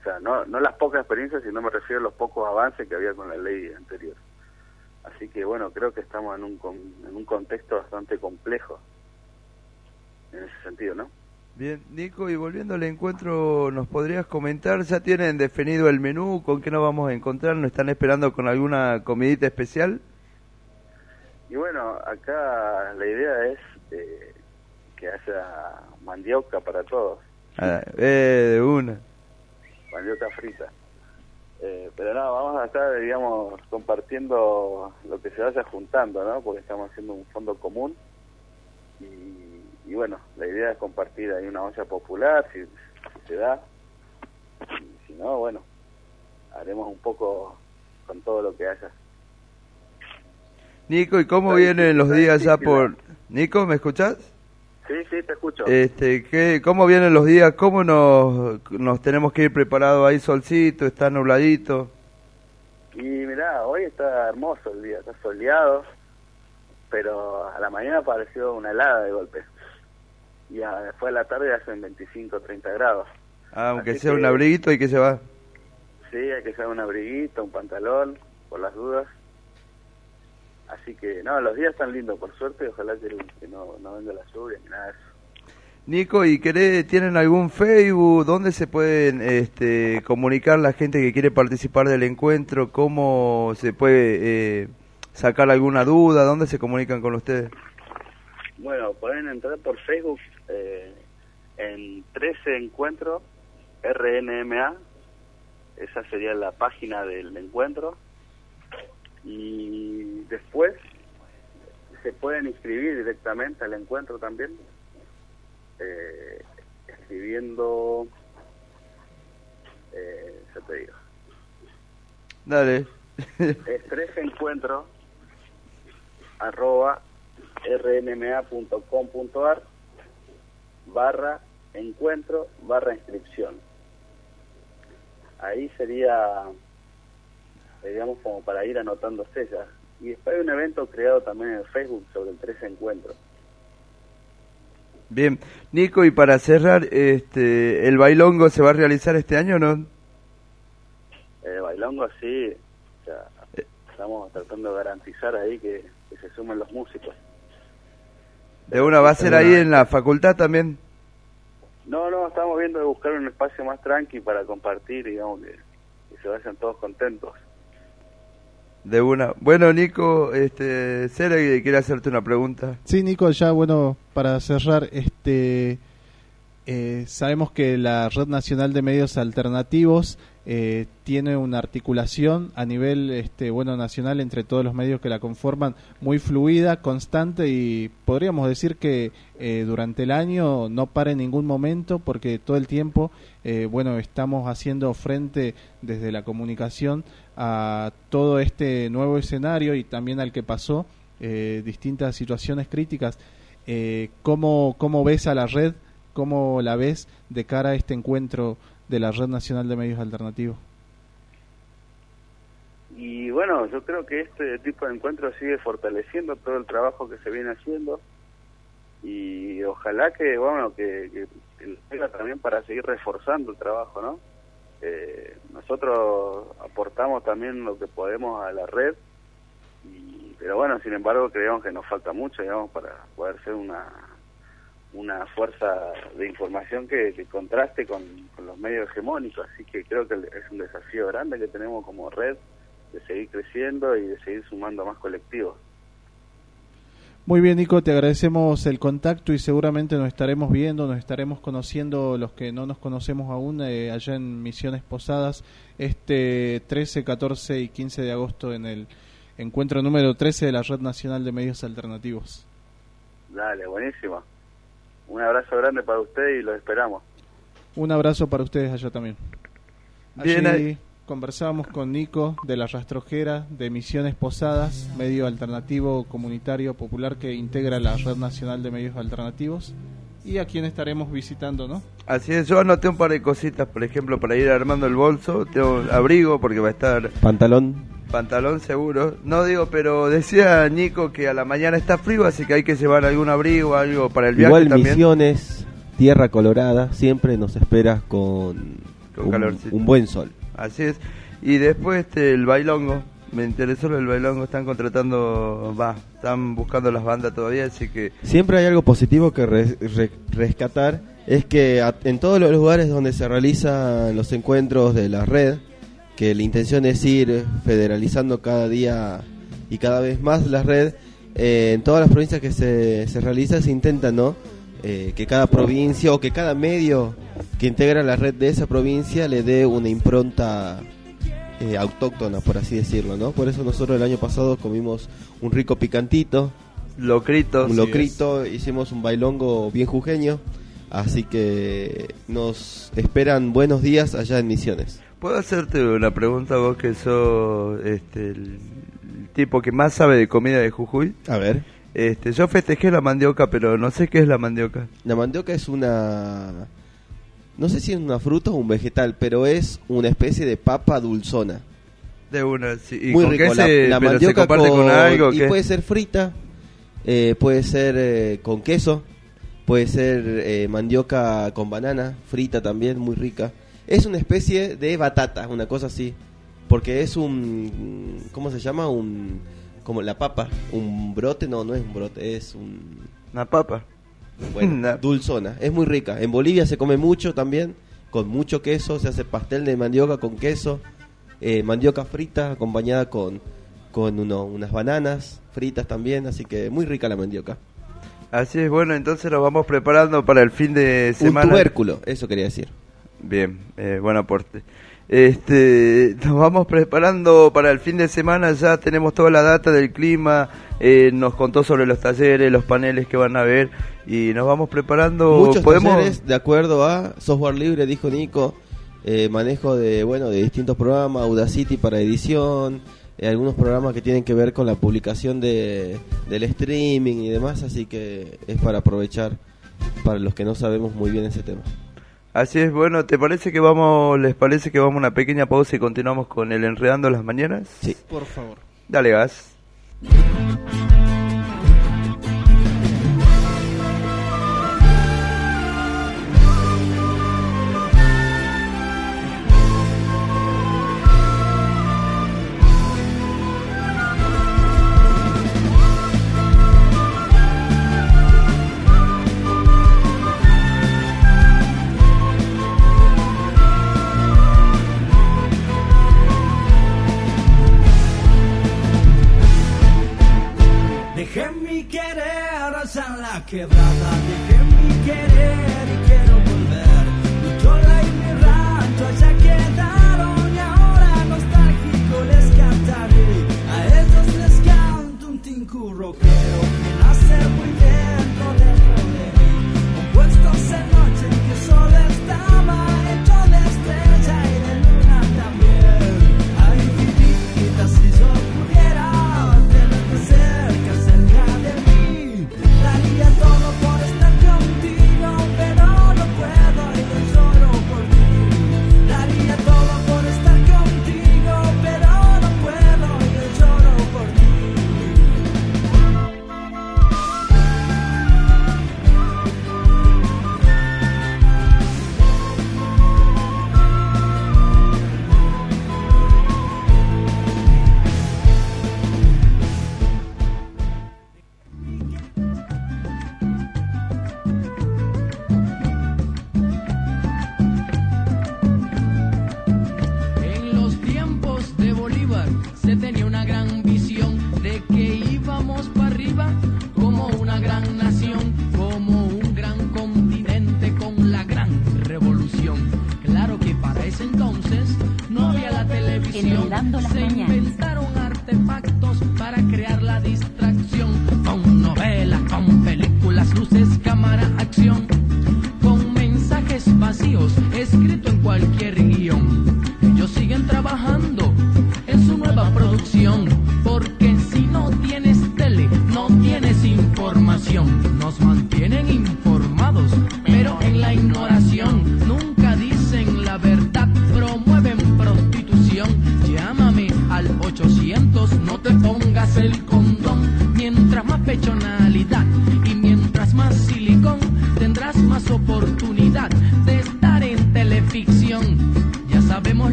O sea, no, no las pocas experiencias, sino me refiero a los pocos avances que había con la ley anterior. Así que bueno, creo que estamos en un, en un contexto bastante complejo en ese sentido, ¿no? Bien, Nico, y volviendo al encuentro, ¿nos podrías comentar? ¿Ya tienen definido el menú? ¿Con qué nos vamos a encontrar? ¿Nos están esperando con alguna comidita especial? Y bueno, acá la idea es eh, que haya mandioca para todos. Ah, eh, de una. Mandioca frita. Eh, pero no, vamos a estar, digamos, compartiendo lo que se vaya juntando, ¿no? Porque estamos haciendo un fondo común. Y, bueno, la idea es compartir ahí una olla popular, si, se da. Y si no, bueno, haremos un poco con todo lo que haya. Nico, ¿y cómo vienen los días ya por... Nico, ¿me escuchás? Sí, sí, te escucho. Este, ¿qué, ¿Cómo vienen los días? ¿Cómo nos, nos tenemos que ir preparados ahí? Solcito, está nubladito. Y mirá, hoy está hermoso el día, está soleado, pero a la mañana pareció una helada de golpe. Y a, después de la tarde hacen 25, 30 grados. Ah, aunque sea un abriguito y que se va. Sí, hay que sea un abriguito, un pantalón, por las dudas. Así que, no, los días están lindos, por suerte, ojalá que, no, no, venga la lluvia ni nada de eso. Nico, ¿y querés, tienen algún Facebook? ¿Dónde se pueden este, comunicar la gente que quiere participar del encuentro? ¿Cómo se puede eh, sacar alguna duda? ¿Dónde se comunican con ustedes? Bueno, pueden entrar por Facebook eh, en 13 Encuentro RNMA. Esa sería la página del encuentro y después se pueden inscribir directamente al encuentro también eh, escribiendo eh, ya te digo dale estrés encuentro arroba rnma.com.ar barra encuentro barra inscripción. Ahí sería, digamos, como para ir anotándose ya. Y después hay un evento creado también en Facebook sobre el 13 encuentro. Bien, Nico, y para cerrar, este, ¿el bailongo se va a realizar este año o no? El bailongo sí, estamos tratando de garantizar ahí que, se sumen los músicos. ¿De una va a ser ahí en la facultad también? No, no, estamos viendo de buscar un espacio más tranqui para compartir, digamos, que, que se vayan todos contentos. De una. Bueno, Nico, este, quiere hacerte una pregunta. Sí, Nico, ya bueno, para cerrar, este, eh, sabemos que la Red Nacional de Medios Alternativos eh, tiene una articulación a nivel este, bueno nacional entre todos los medios que la conforman muy fluida, constante y podríamos decir que eh, durante el año no para en ningún momento porque todo el tiempo eh, bueno estamos haciendo frente desde la comunicación a todo este nuevo escenario y también al que pasó distintas situaciones críticas. ¿cómo, ¿Cómo ves a la red? ¿Cómo la ves de cara a este encuentro? de la Red Nacional de Medios Alternativos? Y bueno, yo creo que este tipo de encuentros sigue fortaleciendo todo el trabajo que se viene haciendo y ojalá que, bueno, que, que, también para seguir reforzando el trabajo, ¿no? Eh, nosotros aportamos también lo que podemos a la red, y, pero bueno, sin embargo creemos que nos falta mucho, digamos, para poder ser una, una fuerza de información que, contraste con, los medios hegemónicos. Así que creo que es un desafío grande que tenemos como red de seguir creciendo y de seguir sumando más colectivos. Muy bien, Nico, te agradecemos el contacto y seguramente nos estaremos viendo, nos estaremos conociendo los que no nos conocemos aún eh, allá en Misiones Posadas este 13, 14 y 15 de agosto en el encuentro número 13 de la Red Nacional de Medios Alternativos. Dale, buenísimo. Un abrazo grande para usted y los esperamos. Un abrazo para ustedes allá también. Bien, Allí conversamos con Nico de la Rastrojera de Misiones Posadas, medio alternativo comunitario popular que integra la Red Nacional de Medios Alternativos y a quien estaremos visitando, ¿no? Así es, yo anoté un par de cositas, por ejemplo, para ir armando el bolso, tengo abrigo porque va a estar... Pantalón. Pantalón seguro. No digo, pero decía Nico que a la mañana está frío, así que hay que llevar algún abrigo, algo para el viaje Igual Misiones, Tierra Colorada, siempre nos espera con, un, buen sol. Así es. Y después este, el bailongo. Me interesó el bailongo. Están contratando, va, están buscando las bandas todavía, así que... Siempre hay algo positivo que rescatar. Es que en todos los lugares donde se realizan los encuentros de la red, que la intención es ir federalizando cada día y cada vez más la red. Eh, en todas las provincias que se, se realiza se intenta ¿no? Eh, que cada provincia o que cada medio que integra la red de esa provincia le dé una impronta eh, autóctona, por así decirlo. ¿no? Por eso nosotros el año pasado comimos un rico picantito. Locrito. Un locrito, hicimos un bailongo bien jujeño. Así que nos esperan buenos días allá en Misiones. ¿Puedo hacerte una pregunta vos que sos este, el tipo que más sabe de comida de Jujuy? A ver. Este, yo festejé la mandioca, pero no sé qué es la mandioca. La mandioca es una... No sé si es una fruta o un vegetal, pero es una especie de papa dulzona. De una, sí. ¿Y Muy rico. la, mandioca con, algo. Y puede ser frita, eh, puede ser eh, con queso, puede ser eh, mandioca con banana, frita también, muy rica. Es una especie de batata, una cosa así. Porque es un. ¿Cómo se llama? Un. Como la papa. Un brote, no, no es un brote, es un. Una papa. Bueno, dulzona. Es muy rica. En Bolivia se come mucho también. Con mucho queso. Se hace pastel de mandioca con queso. Eh, mandioca frita acompañada con, con uno, unas bananas fritas también. Así que muy rica la mandioca. Así es, bueno, entonces nos vamos preparando para el fin de semana. Un tubérculo, eso quería decir. Bien, eh, buen aporte. Este, nos vamos preparando para el fin de semana, ya tenemos toda la data del clima, eh, nos contó sobre los talleres, los paneles que van a ver y nos vamos preparando. Muchos ¿Podemos? talleres de acuerdo a software libre, dijo Nico, eh, manejo de bueno de distintos programas, Audacity para edición, eh, algunos programas que tienen que ver con la publicación de, del streaming y demás, así que es para aprovechar para los que no sabemos muy bien ese tema. Así es, bueno, ¿te parece que vamos, les parece que vamos a una pequeña pausa y continuamos con el Enredando las Mañanas? Sí. Por favor. Dale gas.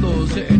Those.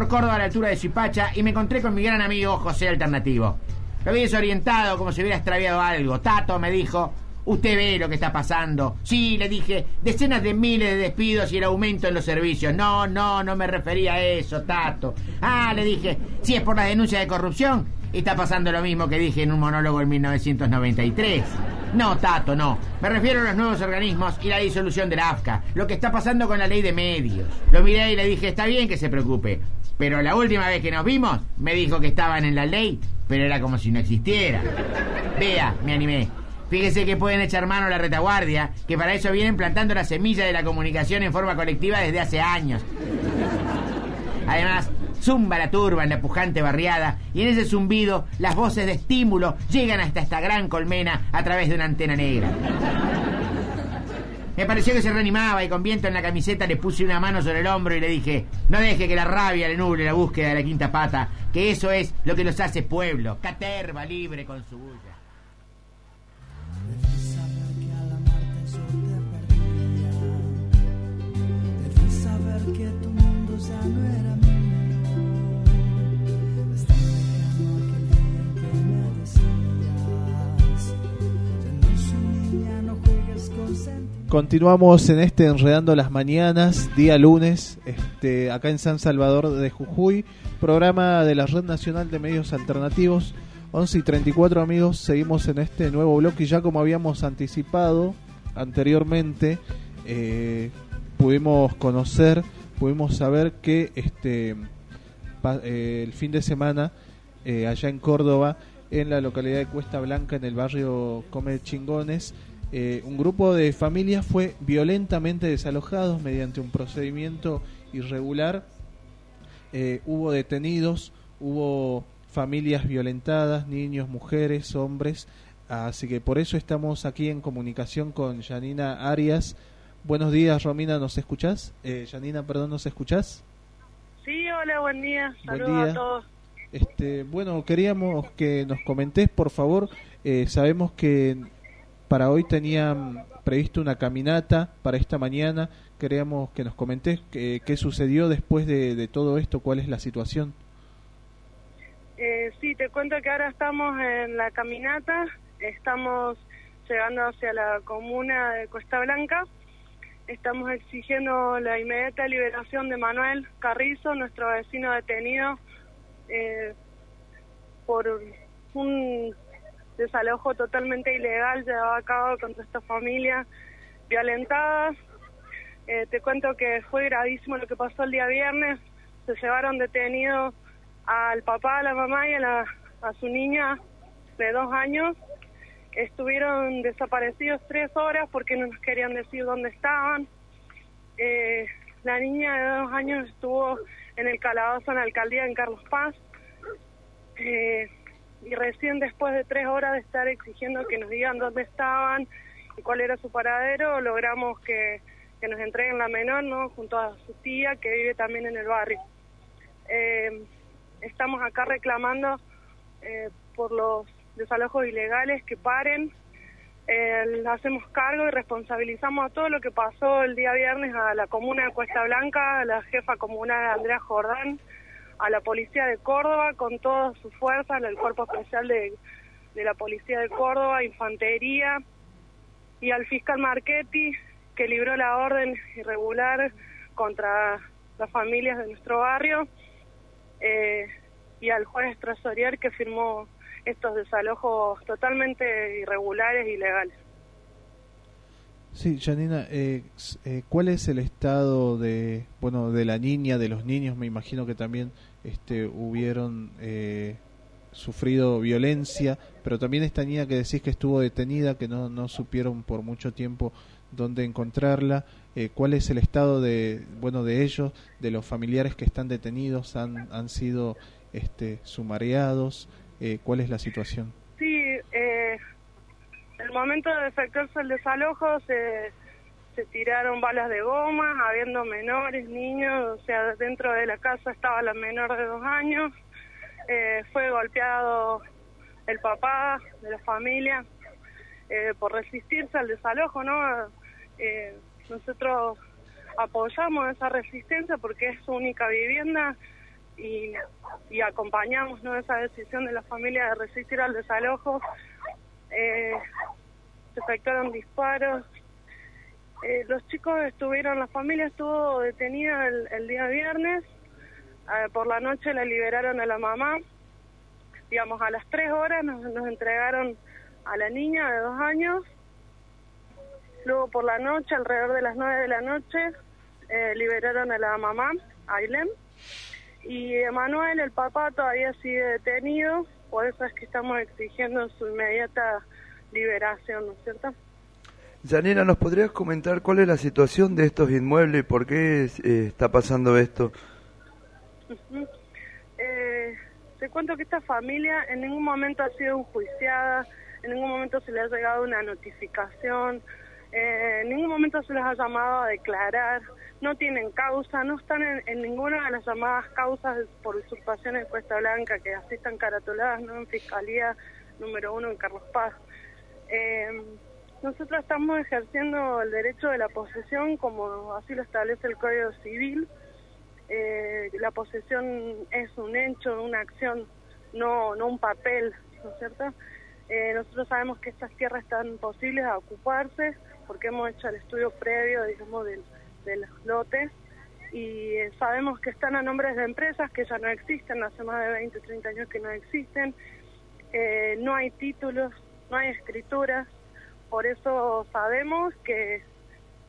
Por Córdoba a la altura de Chipacha y me encontré con mi gran amigo José Alternativo. Lo vi desorientado como si hubiera extraviado algo. Tato me dijo, usted ve lo que está pasando. Sí, le dije, decenas de miles de despidos y el aumento en los servicios. No, no, no me refería a eso, Tato. Ah, le dije, si es por la denuncia de corrupción, está pasando lo mismo que dije en un monólogo en 1993. No, Tato, no. Me refiero a los nuevos organismos y la disolución de la AFCA. Lo que está pasando con la ley de medios. Lo miré y le dije, está bien que se preocupe. Pero la última vez que nos vimos, me dijo que estaban en la ley, pero era como si no existiera. Vea, me animé. Fíjese que pueden echar mano a la retaguardia, que para eso vienen plantando la semilla de la comunicación en forma colectiva desde hace años. Además, zumba la turba en la pujante barriada y en ese zumbido las voces de estímulo llegan hasta esta gran colmena a través de una antena negra. Me pareció que se reanimaba y con viento en la camiseta le puse una mano sobre el hombro y le dije, no deje que la rabia le nuble la búsqueda de la quinta pata, que eso es lo que nos hace pueblo, caterva libre con su. Continuamos en este Enredando las Mañanas, día lunes, este, acá en San Salvador de Jujuy, programa de la Red Nacional de Medios Alternativos. 11 y 34 amigos, seguimos en este nuevo bloque y ya como habíamos anticipado anteriormente, eh, pudimos conocer, pudimos saber que este eh, el fin de semana eh, allá en Córdoba, en la localidad de Cuesta Blanca, en el barrio Come Chingones, eh, un grupo de familias fue violentamente desalojados mediante un procedimiento irregular. Eh, hubo detenidos, hubo familias violentadas, niños, mujeres, hombres. Así que por eso estamos aquí en comunicación con Janina Arias. Buenos días, Romina, ¿nos escuchás? Eh, Janina, perdón, ¿nos escuchás? Sí, hola, buen día. Buen Saludos día. a todos. Este, bueno, queríamos que nos comentés, por favor. Eh, sabemos que para hoy tenían previsto una caminata para esta mañana. Queríamos que nos comentés qué, qué sucedió después de, todo esto, cuál es la situación. Eh, sí, te cuento que ahora estamos en la caminata, estamos llegando hacia la comuna de Cuesta Blanca, estamos exigiendo la inmediata liberación de Manuel Carrizo, nuestro vecino detenido eh, por un desalojo totalmente ilegal llevado a cabo contra esta familia violentada. Eh, te cuento que fue gravísimo lo que pasó el día viernes, se llevaron detenidos al papá, a la mamá y a, la, su niña de dos años. Estuvieron desaparecidos tres horas porque no nos querían decir dónde estaban. Eh, la niña de dos años estuvo en el calabozo en la alcaldía en Carlos Paz. Eh, y recién después de tres horas de estar exigiendo que nos digan dónde estaban y cuál era su paradero, logramos que, que nos entreguen la menor, ¿no? Junto a su tía que vive también en el barrio. Eh, estamos acá reclamando eh, por los desalojos ilegales que paren. Eh, hacemos cargo y responsabilizamos a todo lo que pasó el día viernes a la comuna de Cuesta Blanca, a la jefa comunal Andrea Jordán, a la policía de Córdoba con todas sus fuerzas, el cuerpo especial de, de la policía de Córdoba, infantería y al fiscal Marchetti que libró la orden irregular contra las familias de nuestro barrio eh, y al juez Trasorier que firmó estos desalojos totalmente irregulares y ilegales. Sí, Janina, eh, eh, ¿cuál es el estado de, bueno, de la niña, de los niños? Me imagino que también este, hubieron eh, sufrido violencia, pero también esta niña que decís que estuvo detenida, que no, no supieron por mucho tiempo dónde encontrarla. Eh, ¿Cuál es el estado de, bueno, de ellos, de los familiares que están detenidos, han, han sido este, sumariados? Eh, ¿Cuál es la situación? Sí, eh, el momento de efectuarse el desalojo se, se tiraron balas de goma, habiendo menores, niños, o sea, dentro de la casa estaba la menor de dos años. eh, fue golpeado el papá de la familia eh, por resistirse al desalojo, ¿no? Eh, nosotros apoyamos esa resistencia porque es su única vivienda y, acompañamos ¿no? esa decisión de la familia de resistir al desalojo. Eh, se efectuaron disparos. Eh, los chicos estuvieron, la familia estuvo detenida el, día viernes. Eh, por la noche la liberaron a la mamá. Digamos, a las tres horas nos, nos entregaron a la niña de dos años. Luego por la noche, alrededor de las nueve de la noche, eh, liberaron a la mamá, Ailem. Y Emanuel, el papá, todavía sigue detenido. Por eso es que estamos exigiendo su inmediata liberación, ¿no es cierto? Janina, ¿nos podrías comentar cuál es la situación de estos inmuebles y por qué eh, está pasando esto? eh, te cuento que esta familia en ningún momento ha sido enjuiciada, en ningún momento se le ha llegado una notificación, eh, en ningún momento se les ha llamado a declarar, no tienen causa, no están en, ninguna de las llamadas causas por usurpación en Cuesta Blanca, que así están caratuladas ¿no? en Fiscalía número uno en Carlos Paz. Eh, nosotros estamos ejerciendo el derecho de la posesión como así lo establece el Código Civil. Eh, la posesión es un hecho, una acción, no, no un papel, ¿no es cierto? Eh, nosotros sabemos que estas tierras están posibles a ocuparse porque hemos hecho el estudio previo, digamos, del, de los lotes y sabemos que están a nombres de empresas que ya no existen, hace más de 20, 30 años que no existen, no hay títulos, no hay escrituras, por eso sabemos que,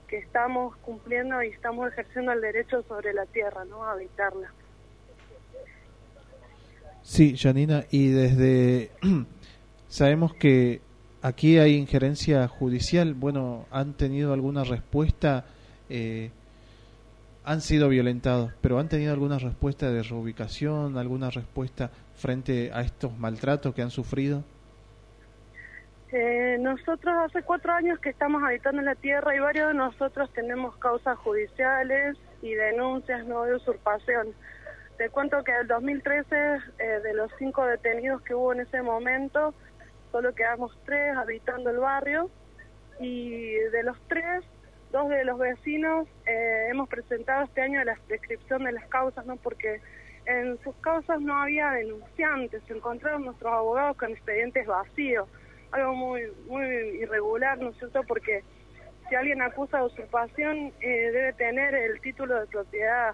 que estamos cumpliendo y estamos ejerciendo el derecho sobre la tierra, ¿no? A habitarla. Sí, Janina, y desde sabemos que aquí hay injerencia judicial. Bueno, ¿han tenido alguna respuesta? Eh, han sido violentados, pero ¿han tenido alguna respuesta de reubicación, alguna respuesta frente a estos maltratos que han sufrido? Eh, nosotros hace cuatro años que estamos habitando en la tierra y varios de nosotros tenemos causas judiciales y denuncias no de usurpación. Te cuento que en el 2013, eh, de los cinco detenidos que hubo en ese momento, solo quedamos tres habitando el barrio y de los tres, dos de los vecinos eh, hemos presentado este año la descripción de las causas, ¿no? Porque en sus causas no había denunciantes, se encontraron nuestros abogados con expedientes vacíos algo muy muy irregular, ¿no es cierto? Porque si alguien acusa de usurpación eh, debe tener el título de propiedad,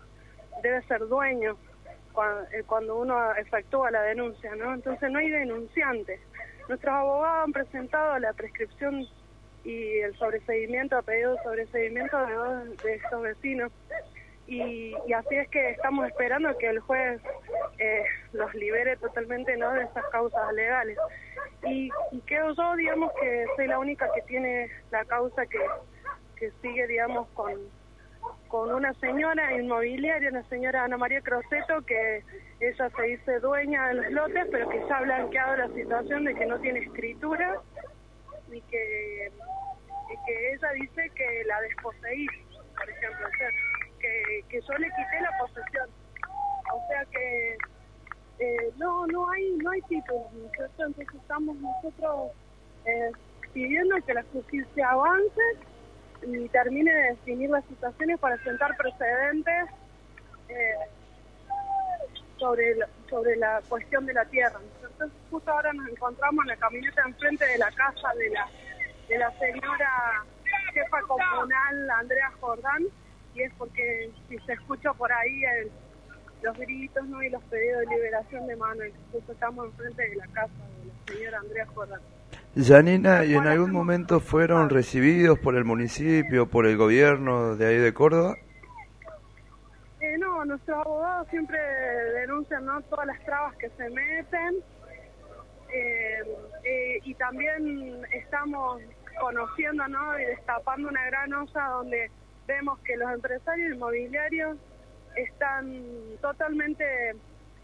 debe ser dueño eh, cuando, uno efectúa la denuncia, ¿no? Entonces no hay denunciantes. Nuestros abogados han presentado la prescripción y el sobreseguimiento, ha pedido sobreseguimiento de dos de estos vecinos. Y, y, así es que estamos esperando que el juez eh, los libere totalmente no de esas causas legales. Y, y yo, digamos, que soy la única que tiene la causa que, que sigue, digamos, con, con una señora inmobiliaria, una señora Ana María Croceto, que ella se dice dueña de los lotes, pero que ya ha blanqueado la situación de que no tiene escritura y que, y que ella dice que la desposeí, por ejemplo, que, yo le quité la posesión. O sea que eh, no, no hay, no hay títulos, Entonces estamos nosotros eh, pidiendo que la justicia avance y termine de definir las situaciones para sentar precedentes eh, sobre, la, sobre la cuestión de la tierra. Entonces justo ahora nos encontramos en la camioneta enfrente de la casa de la, de la señora jefa comunal Andrea Jordán y es porque si se escucha por ahí el los gritos ¿no? y los pedidos de liberación de Manuel. Justo estamos enfrente de la casa de la señora Andrea Jordán. Janina, ¿y en algún momento fueron recibidos por el municipio, por el gobierno de ahí de Córdoba? Eh, no, nuestros abogados siempre denuncian ¿no? todas las trabas que se meten eh, eh, y también estamos conociendo ¿no? y destapando una gran osa donde vemos que los empresarios inmobiliarios están totalmente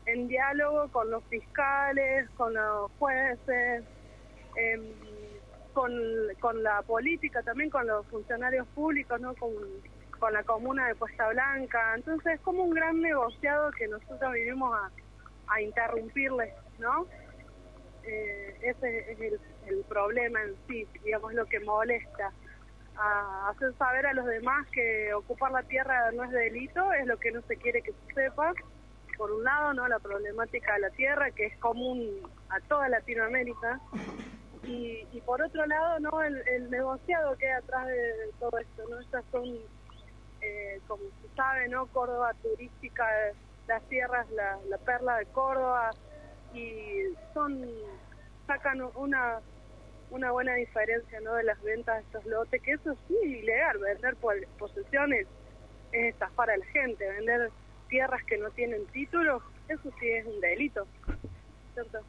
en diálogo con los fiscales, con los jueces, em, con, la política, también con los funcionarios públicos, con, la comuna de Puesta Blanca. Entonces es como un gran negociado que nosotros vinimos a, a interrumpirles, ¿no? Eh, ese es el problema en sí, digamos, lo que molesta. A hacer saber a los demás que ocupar la tierra no es delito, es lo que no se quiere que se sepa. Por un lado, ¿no? La problemática de la tierra, que es común a toda Latinoamérica. Y, por otro lado, ¿no? El, el negociado que hay atrás de, todo esto, ¿no? Estas son, eh, como se sabe, ¿no? Córdoba turística, las tierras, la, la perla de Córdoba, y son sacan una una buena diferencia no de las ventas de estos lotes que eso sí es ilegal vender posesiones es estafar a la gente vender tierras que no tienen título eso sí es un delito ¿cierto?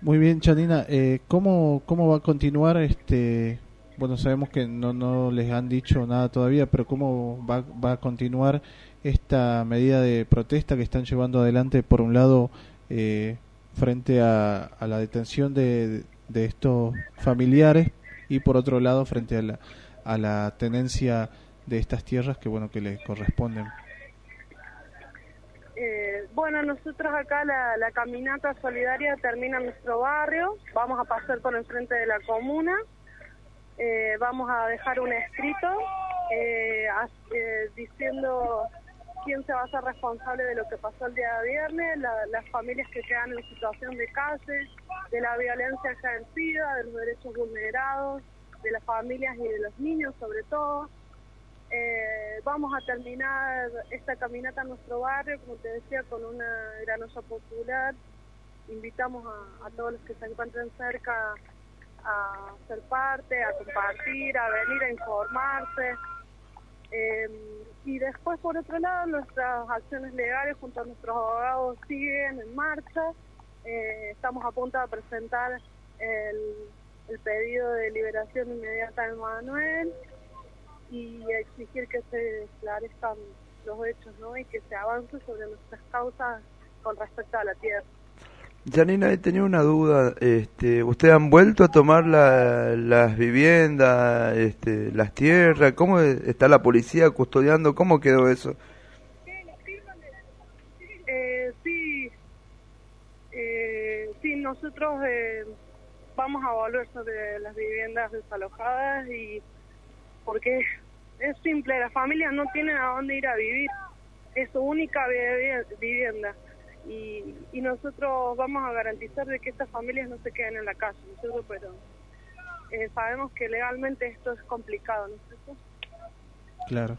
Muy bien, Chanina. Eh, ¿cómo, ¿Cómo va a continuar este bueno, sabemos que no, no les han dicho nada todavía, pero ¿cómo va, va a continuar esta medida de protesta que están llevando adelante, por un lado, eh, frente a, la detención de, de, estos familiares y por otro lado, frente a la, a la tenencia de estas tierras que, bueno, que les corresponden? Eh, bueno, nosotros acá la, la caminata solidaria termina en nuestro barrio, vamos a pasar por el frente de la comuna eh, vamos a dejar un escrito eh, eh, diciendo quién se va a hacer responsable de lo que pasó el día de viernes, las familias que quedan en situación de calle, de la violencia ejercida, de los derechos vulnerados, de las familias y de los niños sobre todo. vamos a terminar esta caminata en nuestro barrio, como te decía, con una gran popular. Invitamos a, todos los que se encuentren cerca a ser parte, a compartir, a venir a informarse. Em, y después, por otro lado, nuestras acciones legales junto a nuestros abogados siguen en marcha. Eh, estamos a punto de presentar el, pedido de liberación inmediata de Manuel y exigir que se esclarezcan los hechos ¿no? y que se avance sobre nuestras causas con respecto a la tierra. Janina, he tenido una duda. Este, ¿Ustedes han vuelto a tomar las viviendas, este, las tierras? ¿Cómo está la policía custodiando? ¿Cómo quedó eso? Eh, sí, eh, sí, nosotros eh, vamos a volver sobre las viviendas desalojadas y porque es simple, la familia no tiene a dónde ir a vivir, es su única vivienda y, y nosotros vamos a garantizar de que estas familias no se queden en la calle, nosotros pero eh, sabemos que legalmente esto es complicado, ¿no es cierto? Claro.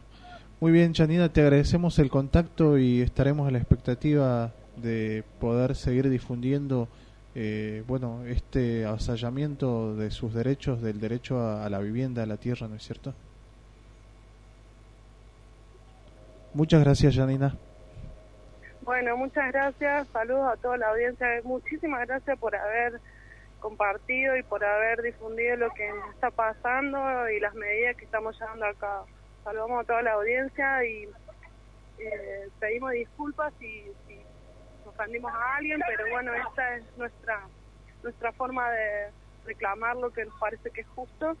Muy bien, Janina, te agradecemos el contacto y estaremos a la expectativa de poder seguir difundiendo eh, bueno, este asallamiento de sus derechos, del derecho a, a la vivienda, a la tierra, ¿no es cierto? Muchas gracias, Janina. Bueno, muchas gracias, saludos a toda la audiencia, muchísimas gracias por haber compartido y por haber difundido lo que está pasando y las medidas que estamos llevando a cabo. Saludamos a toda la audiencia y eh, pedimos disculpas si, si ofendimos a alguien, pero bueno, esta es nuestra nuestra forma de reclamar lo que nos parece que es justo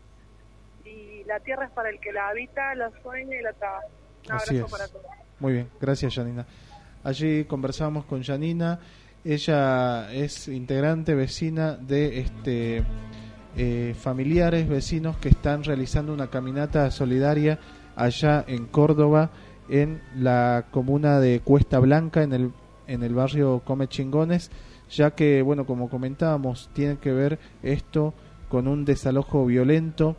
y la tierra es para el que la habita, la sueña y la trabaja. Un abrazo para todos. Muy bien, gracias Janina. Allí conversamos con Janina. Ella es integrante, vecina de este eh, familiares, vecinos que están realizando una caminata solidaria allá en Córdoba, en la comuna de Cuesta Blanca, en el, en el barrio Come Chingones, ya que, bueno, como comentábamos, tiene que ver esto con un desalojo violento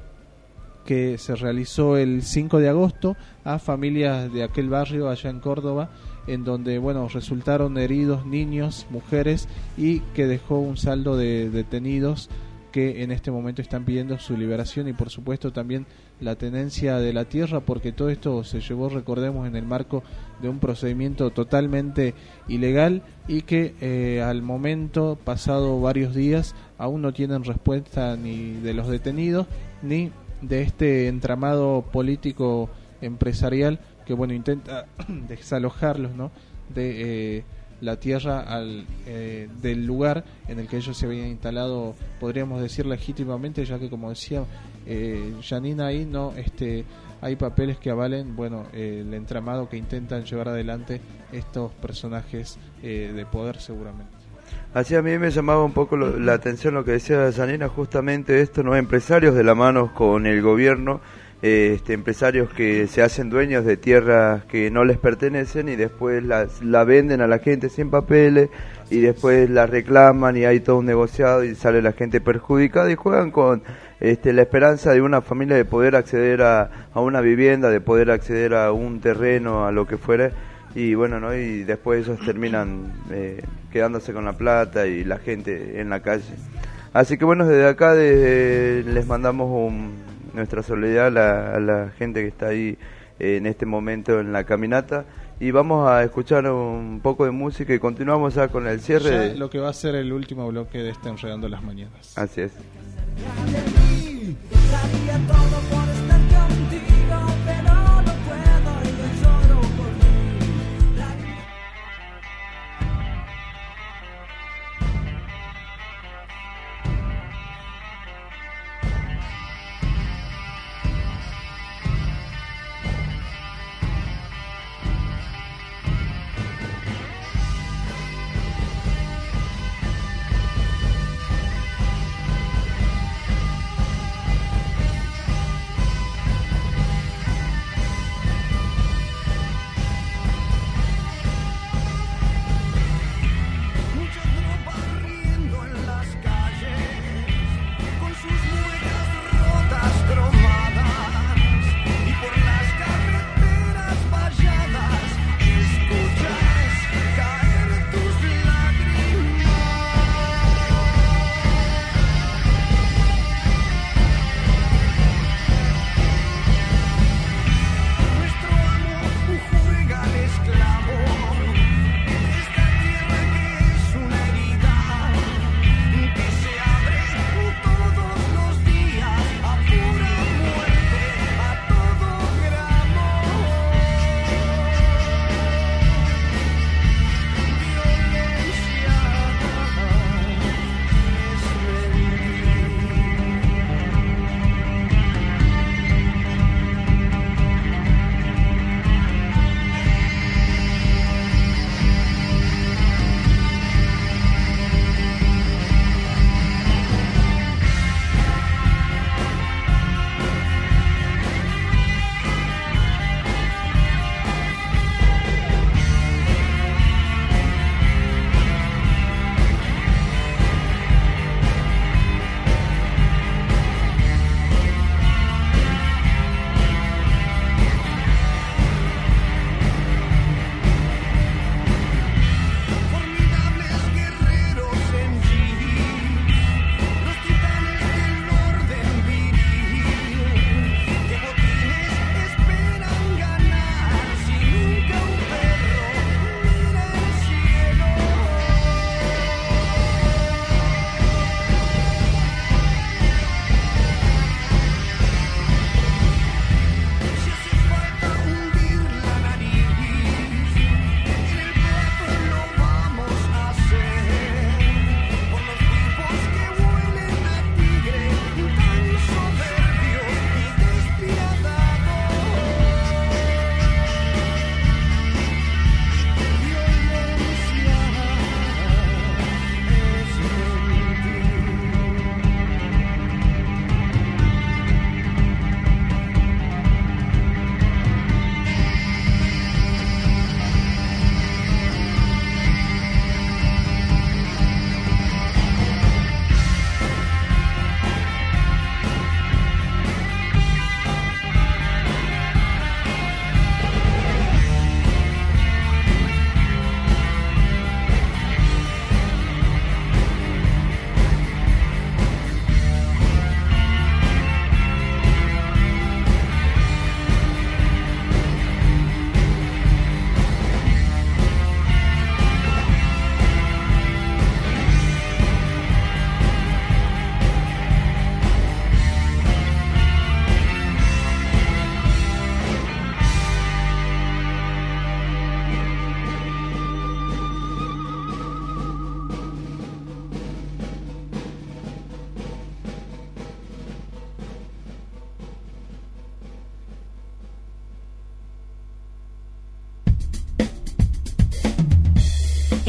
que se realizó el 5 de agosto a familias de aquel barrio allá en Córdoba en donde bueno resultaron heridos niños, mujeres y que dejó un saldo de detenidos que en este momento están pidiendo su liberación y por supuesto también la tenencia de la tierra porque todo esto se llevó recordemos en el marco de un procedimiento totalmente ilegal y que eh, al momento pasado varios días aún no tienen respuesta ni de los detenidos ni de este entramado político empresarial que bueno intenta desalojarlos no de eh, la tierra al, eh, del lugar en el que ellos se habían instalado podríamos decir legítimamente ya que como decía eh, Janina ahí no este hay papeles que avalen, bueno, el entramado que intentan llevar adelante estos personajes de poder seguramente. Así a mí me llamaba un poco la atención lo que decía Janina, justamente esto, ¿no? Empresarios de la mano con el gobierno, este, empresarios que se hacen dueños de tierras que no les pertenecen y después las, la venden a la gente sin papeles y después la reclaman y hay todo un negociado y sale la gente perjudicada y juegan con este, la esperanza de una familia de poder acceder a, a una vivienda, de poder acceder a un terreno, a lo que fuera y bueno, ¿no? Y después ellos terminan eh, quedándose con la plata y la gente en la calle. Así que bueno, desde acá les mandamos nuestra solidaridad a la, gente que está ahí en este momento en la caminata y vamos a escuchar un poco de música y continuamos ya con el cierre. Lo que va a ser el último bloque de este Enredando las Mañanas. Así es.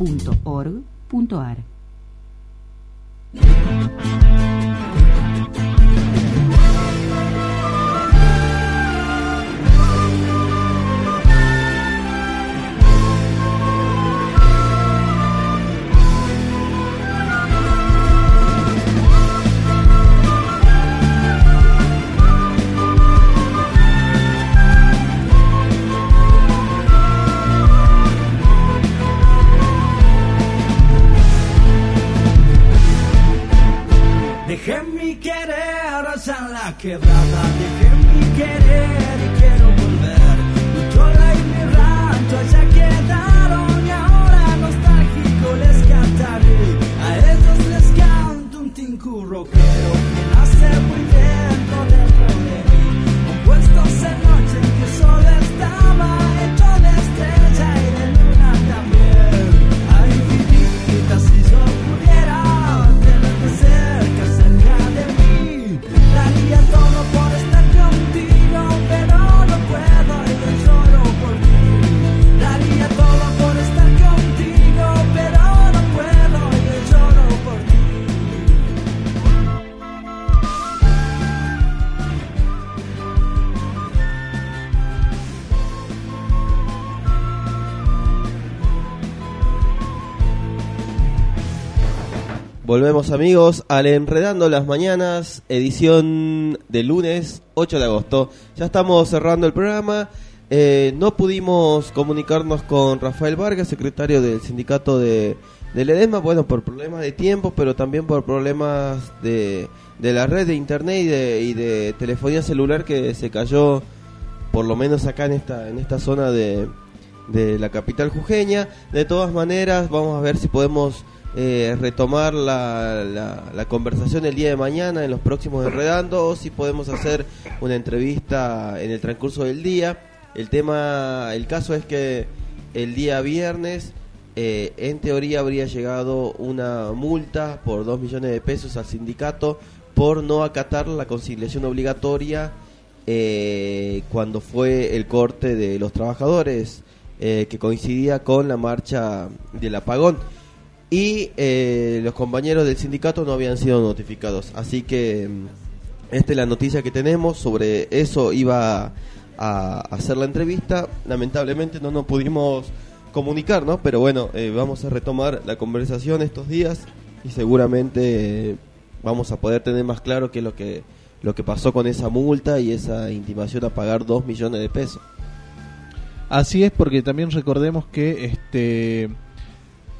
www.rnma.org.ar Dejé mi querer en la quebrada, dejé mi querer y quiero volver. Mi chola y mi rancho allá quedaron y ahora nostálgico les cantaré. A ellos les canto un tinku rockero que nace Volvemos amigos al Enredando las Mañanas, edición de lunes 8 de agosto. Ya estamos cerrando el programa. Eh, no pudimos comunicarnos con Rafael Vargas, secretario del sindicato de, del EDESMA, bueno, por problemas de tiempo, pero también por problemas de, de la red de internet y de, y de telefonía celular que se cayó, por lo menos acá en esta, en esta zona de, de la capital jujeña. De todas maneras, vamos a ver si podemos eh, retomar la, la, conversación el día de mañana en los próximos Enredando o si podemos hacer una entrevista en el transcurso del día. El tema, el caso es que el día viernes, eh, en teoría, habría llegado una multa por 2 millones de pesos al sindicato por no acatar la conciliación obligatoria eh, cuando fue el corte de los trabajadores, eh, que coincidía con la marcha del apagón. Y eh, los compañeros del sindicato no habían sido notificados. Así que mm, esta es la noticia que tenemos. Sobre eso iba a hacer la entrevista. Lamentablemente no nos pudimos comunicar, ¿no? Pero bueno, eh, vamos a retomar la conversación estos días y seguramente eh, vamos a poder tener más claro qué es lo que, lo que pasó con esa multa y esa intimación a pagar 2 millones de pesos. Así es, porque también recordemos que este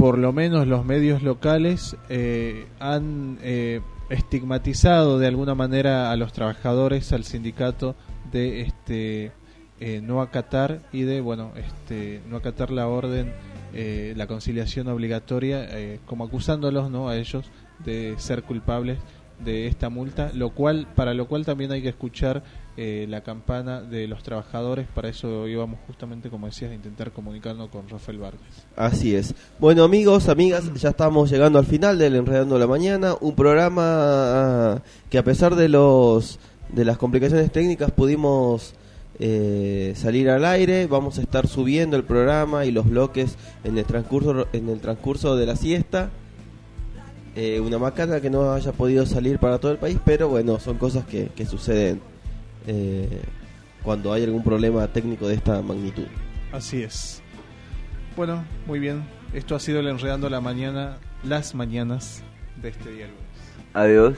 por lo menos los medios locales eh, han eh, estigmatizado de alguna manera a los trabajadores, al sindicato de este eh, no acatar y de bueno este no acatar la orden, eh, la conciliación obligatoria, eh, como acusándolos no a ellos de ser culpables de esta multa, lo cual para lo cual también hay que escuchar eh, la campana de los trabajadores. Para eso íbamos justamente, como decías, a intentar comunicarnos con Rafael Vargas. Así es. Bueno, amigos, amigas, ya estamos llegando al final del Enredando la Mañana, un programa ah, que a pesar de los de las complicaciones técnicas pudimos eh, salir al aire. Vamos a estar subiendo el programa y los bloques en el transcurso en el transcurso de la siesta. Eh, una macana que no haya podido salir para todo el país, pero bueno, son cosas que, que suceden eh, cuando hay algún problema técnico de esta magnitud. Así es. Bueno, muy bien. Esto ha sido el Enredando la Mañana, las mañanas de este día lunes. Adiós.